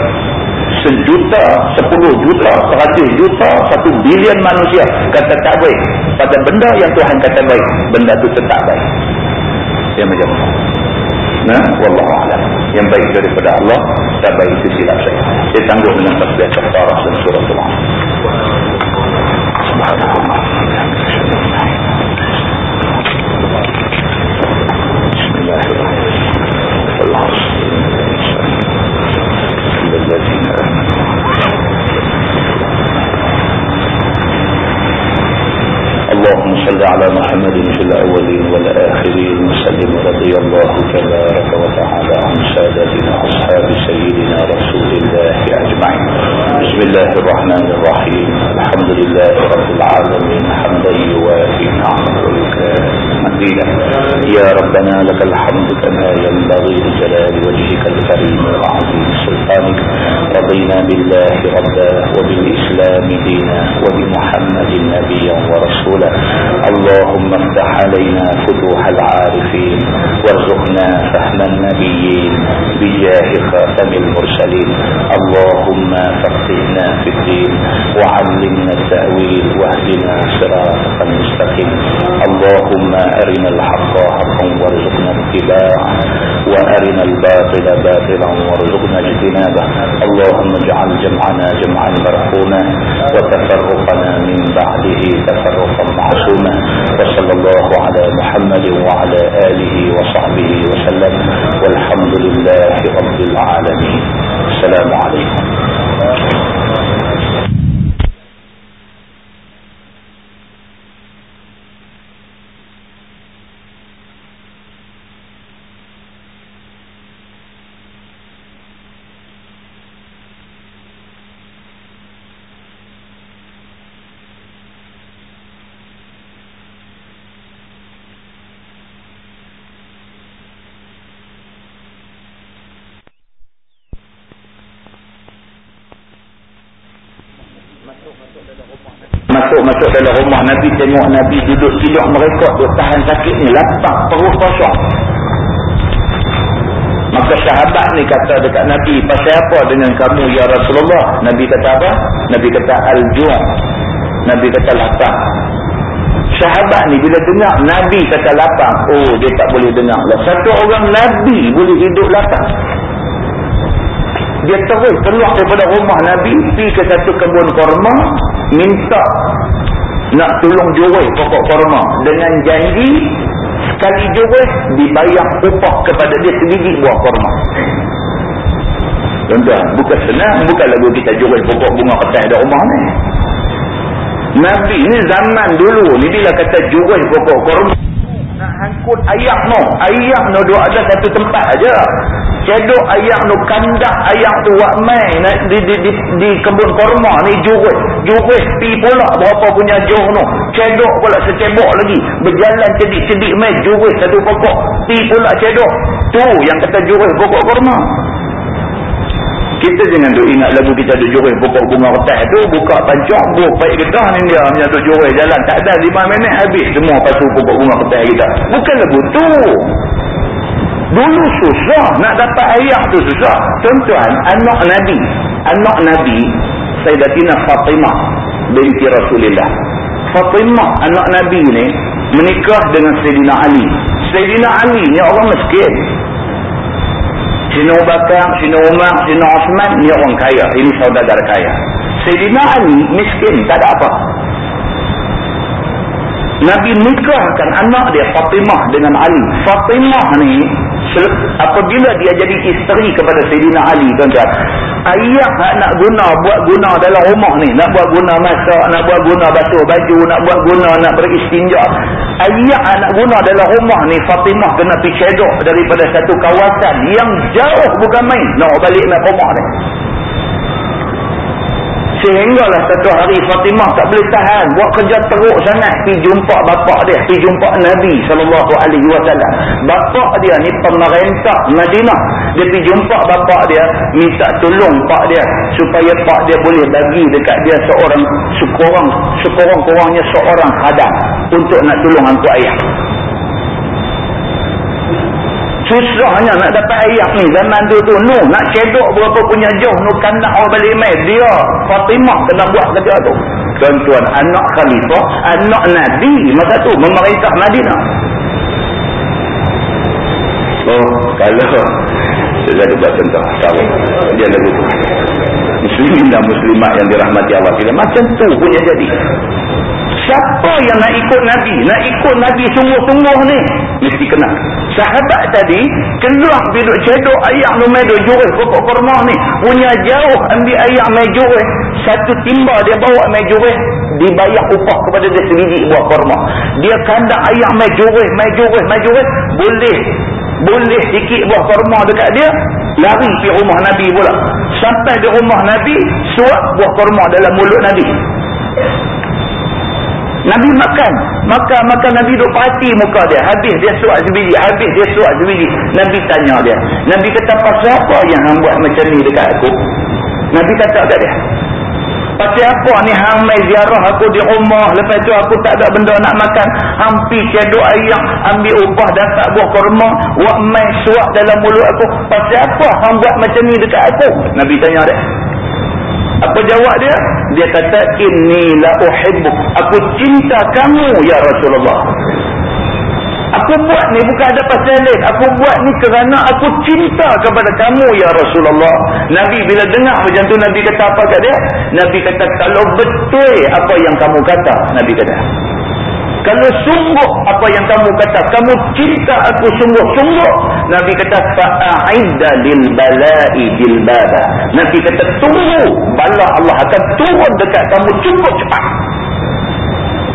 Sejuta, sepuluh juta, seratus juta, satu bilion manusia kata tak baik. Pada benda yang Tuhan kata baik, benda itu tetap baik. Yang macam mana? Nah, wallahu a'lam. Yang baik daripada Allah, tak baik itu silap saya. Saya tangguh dengan tasbih takbir dan surah al Subhanallah. Bismillahirrahmanirrahim. بالله ربا وبالإسلام دينا وبمحمد نبيا ورسولا. اللهم افتح علينا فتوح العارفين وارزقنا فهم النبيين بجاه خاتم المرسلين. اللهم فقهنا في الدين وعلمنا التأويل واهدنا صراطك المستقيم. اللهم أرنا الحق حقا وارزقنا اتباعه. وأرنا الباطل باطلا وارزقنا اجتنابه. اللهم اجعل جمعنا جمعا مرحوما وتفرقنا من بعده تفرقا معصوما. وصلى الله على محمد وعلى آله وصحبه وسلم. والحمد لله رب العالمين. السلام عليكم. Tengok Nabi duduk tidur mereka duduk tahan sakit ni lapang perut kosong. Maka sahabat ni kata dekat Nabi pasal apa dengan kamu ya Rasulullah? Nabi kata apa? Nabi kata al-ju' Nabi kata lapang. Sahabat ni bila dengar Nabi kata lapang oh dia tak boleh dengar lah. Satu orang Nabi boleh hidup lapang. Dia terus keluar daripada rumah Nabi pergi ke satu kebun korma minta nak tolong jual pokok korma dengan janji sekali jual dibayar upah kepada dia sebiji buah korma tuan-tuan bukan senang bukan lagu kita jual pokok bunga ketas ada rumah ni. Nabi ni zaman dulu ni bila kata jual pokok korma nak hangkut ayak no. Ayak no dia ada satu tempat aja. Cedok ayak no kandak ayak tu wak mai di, di, di, di kebun korma ni jurus jurus pi pula berapa punya jauh no. Cedok pula secebok lagi. Berjalan cedik-cedik mai jurus satu pokok. Pi pula cedok. Tu yang kata jurus pokok korma kita jangan tu ingat lagu kita ada juris pokok bunga kertas tu buka pancok buh baik getah ni dia punya tu juris jalan tak ada 5 minit habis semua pasu pokok bunga kertas kita bukan lagu tu dulu susah nak dapat ayat tu susah tuan-tuan anak Nabi anak Nabi Sayyidatina Fatimah binti Rasulullah Fatimah anak Nabi ni menikah dengan Sayyidina Ali. Sayyidina Ali ni orang miskin. Sina Bakar, Sina Umar, Sina Osman ni orang kaya. Ini saudara kaya. Sayyidina Ali miskin, tak ada apa. Nabi nikahkan anak dia Fatimah dengan Ali. Fatimah ni apabila dia jadi isteri kepada Sayyidina Ali tuan-tuan. Ayah nak guna buat guna dalam rumah ni, nak buat guna masak, nak buat guna basuh baju, nak buat guna nak beristinja. Ayah nak guna dalam rumah ni Fatimah kena pergi daripada satu kawasan yang jauh bukan main nak balik nak rumah ni. Sehinggalah satu hari Fatimah tak boleh tahan. Buat kerja teruk sangat. Pergi jumpa bapak dia. Pergi jumpa Nabi SAW. Bapak dia ni pemerintah Madinah. Dia pergi jumpa bapak dia. Minta tolong pak dia. Supaya pak dia boleh bagi dekat dia seorang. Sekurang, sekurang-kurangnya seorang hadam. Untuk nak tolong angkut ayah. Susahnya nak dapat ayat ni zaman tu tu. No, nak cedok berapa punya jauh. No, kandak orang balik main. Dia, Fatimah kena buat kerja tu. Tuan-tuan, anak khalifah, anak Nabi masa tu memerintah Madinah. Oh, kalau saya ada buat tentang tahu. Dia lagu tu. Muslimin dan muslimat yang dirahmati Allah. Macam tu punya jadi. Siapa yang nak ikut Nabi? Nak ikut Nabi sungguh-sungguh ni? Mesti kena. Sahabat tadi, keluar duduk cedok numai duduk jurih pokok korma ni. Punya jauh ambil ayam mai jurih. Satu timba dia bawa mai jurih. Dibayar upah kepada dia sebiji buah korma. Dia jurih, mai jurih, mai jurih. Boleh. Boleh sikit buah korma dekat dia. Lari pergi rumah Nabi pula. Sampai di rumah Nabi, suap buah korma dalam mulut Nabi. Nabi makan. Makan, makan Nabi duduk perhati muka dia. Habis dia suat sebiji. Habis dia suat sebiji. Nabi tanya dia. Nabi kata, pasal apa yang hang buat macam ni dekat aku? Nabi kata kat dia. Pasal apa ni hang mai ziarah aku di rumah. Lepas tu aku tak ada benda nak makan. Hampir cedok ayam. Ambil upah dapat buah korma. Wak mai suat dalam mulut aku. Pasal apa hang buat macam ni dekat aku? Nabi tanya dia. Apa jawab dia? Dia kata inni la uhibbu. Aku cinta kamu ya Rasulullah. Aku buat ni bukan ada pasal lain. Aku buat ni kerana aku cinta kepada kamu ya Rasulullah. Nabi bila dengar macam tu Nabi kata apa kat dia? Nabi kata kalau betul apa yang kamu kata, Nabi kata. Kalau sungguh apa yang kamu kata, kamu cinta aku sungguh-sungguh. Nabi kata, fa'a'idda lil bala'i bil bada. Nabi kata, tunggu. Bala Allah akan turun dekat kamu cukup cepat.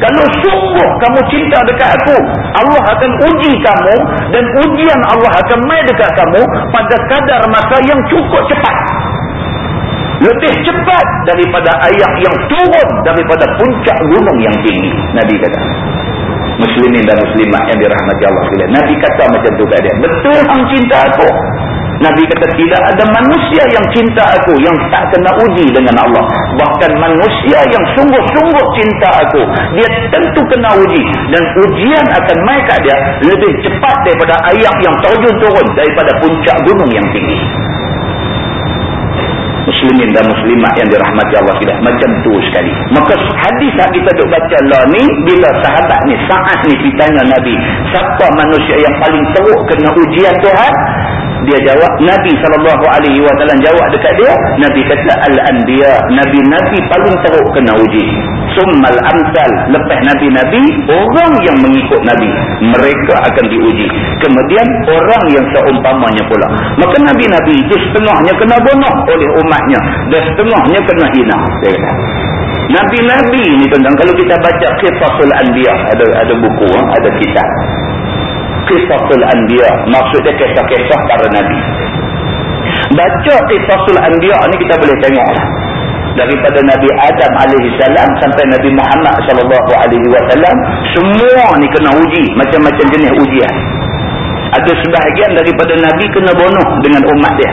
Kalau sungguh kamu cinta dekat aku, Allah akan uji kamu dan ujian Allah akan main dekat kamu pada kadar masa yang cukup cepat. Lebih cepat daripada ayat yang turun daripada puncak gunung yang tinggi. Nabi kata muslimin dan muslimat yang dirahmati Allah sekalian. Nabi kata macam tu kat dia. Betul hang cinta aku. Nabi kata tidak ada manusia yang cinta aku yang tak kena uji dengan Allah. Bahkan manusia yang sungguh-sungguh cinta aku. Dia tentu kena uji. Dan ujian akan main kat dia lebih cepat daripada ayat yang terjun turun daripada puncak gunung yang tinggi muslimin dan muslimat yang dirahmati Allah tidak macam tu sekali. Maka hadis yang kita duk baca lah ni bila sahabat ni saat ni ditanya Nabi siapa manusia yang paling teruk kena ujian Tuhan? Dia jawab Nabi SAW jawab dekat dia Nabi kata Al-Anbiya. Nabi-Nabi paling teruk kena uji Summal Amsal. Lepas Nabi-Nabi orang yang mengikut Nabi mereka akan diuji. Kemudian orang yang seumpamanya pula. Maka Nabi-Nabi itu setengahnya kena bunuh oleh umatnya. Dan setengahnya kena hina. Nabi-Nabi ni tentang kalau kita baca Qisasul Anbiya ada ada buku ada kitab. Qisasul Anbiya maksudnya kisah-kisah para Nabi. Baca Qisasul Anbiya ni kita boleh tengok lah daripada Nabi Adam alaihi salam sampai Nabi Muhammad sallallahu alaihi wasallam semua ni kena uji macam-macam jenis ujian. Ada sebahagian daripada nabi kena bunuh dengan umat dia.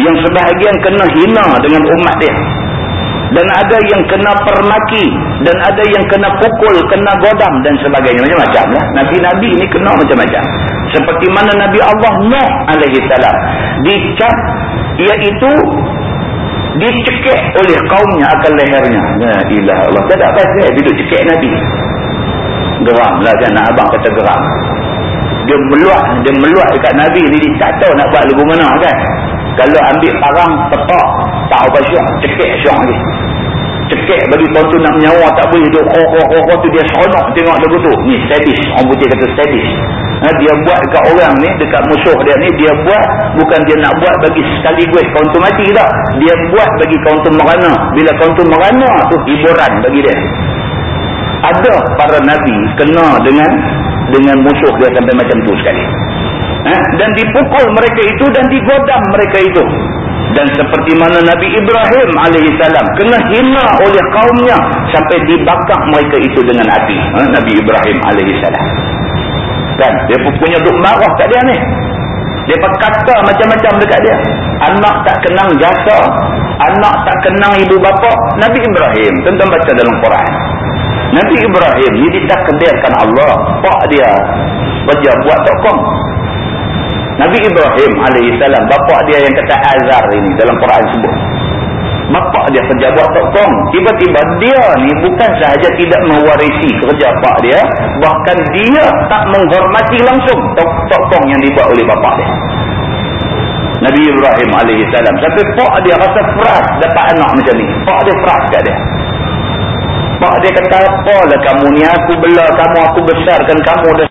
Yang sebahagian kena hina dengan umat dia. Dan ada yang kena permaki dan ada yang kena pukul kena godam dan sebagainya. Macam-macam lah. Nabi-nabi ni kena macam-macam. Seperti mana Nabi Allah Nuh alaihi salam dicap iaitu dicekik oleh kaumnya akan lehernya. Ya ilah Allah tak ada pasal duduk cekik Nabi. Geram lah kan. Nak abang kata geram. Dia meluat dia meluat dekat Nabi. Ni dia tak tahu nak buat lagu mana kan. Kalau ambil parang tepak tak apa syok. Cekik syok ni cekik bagi tuan tu nak menyawa tak boleh duduk kok-kok-kok tu dia seronok tengok lagu tu ni sadis orang putih kata sadis ha, dia buat dekat orang ni dekat musuh dia ni dia buat bukan dia nak buat bagi sekali gue tu mati tak dia buat bagi tu merana. Bila tu merana tu hiburan bagi dia. Ada para nabi kena dengan dengan musuh dia sampai macam tu sekali. Ha? dan dipukul mereka itu dan digodam mereka itu dan seperti mana Nabi Ibrahim alaihissalam kena hina oleh kaumnya sampai dibakar mereka itu dengan api. Ha? Nabi Ibrahim alaihissalam kan? Dia punya duk marah kat dia ni. Dia berkata macam-macam dekat dia. Anak tak kenang jasa anak tak kenang ibu bapa. Nabi Ibrahim tentang baca dalam Quran. Nabi Ibrahim ni ditakdirkan Allah pak dia. Kerja buat tokong Nabi Ibrahim alaihissalam bapa dia yang kata Azar ini dalam Quran sebut. Bapa dia kerja buat tokong tiba-tiba dia ni bukan sahaja tidak mewarisi kerja pak dia bahkan dia tak menghormati langsung tokong yang dibuat oleh bapa dia. Nabi Ibrahim alaihissalam sampai pak dia rasa frust dapat anak macam ni. Pak dia frust kat dia. Mak dia kata, apalah kamu ni, aku bela kamu, aku besarkan kamu dan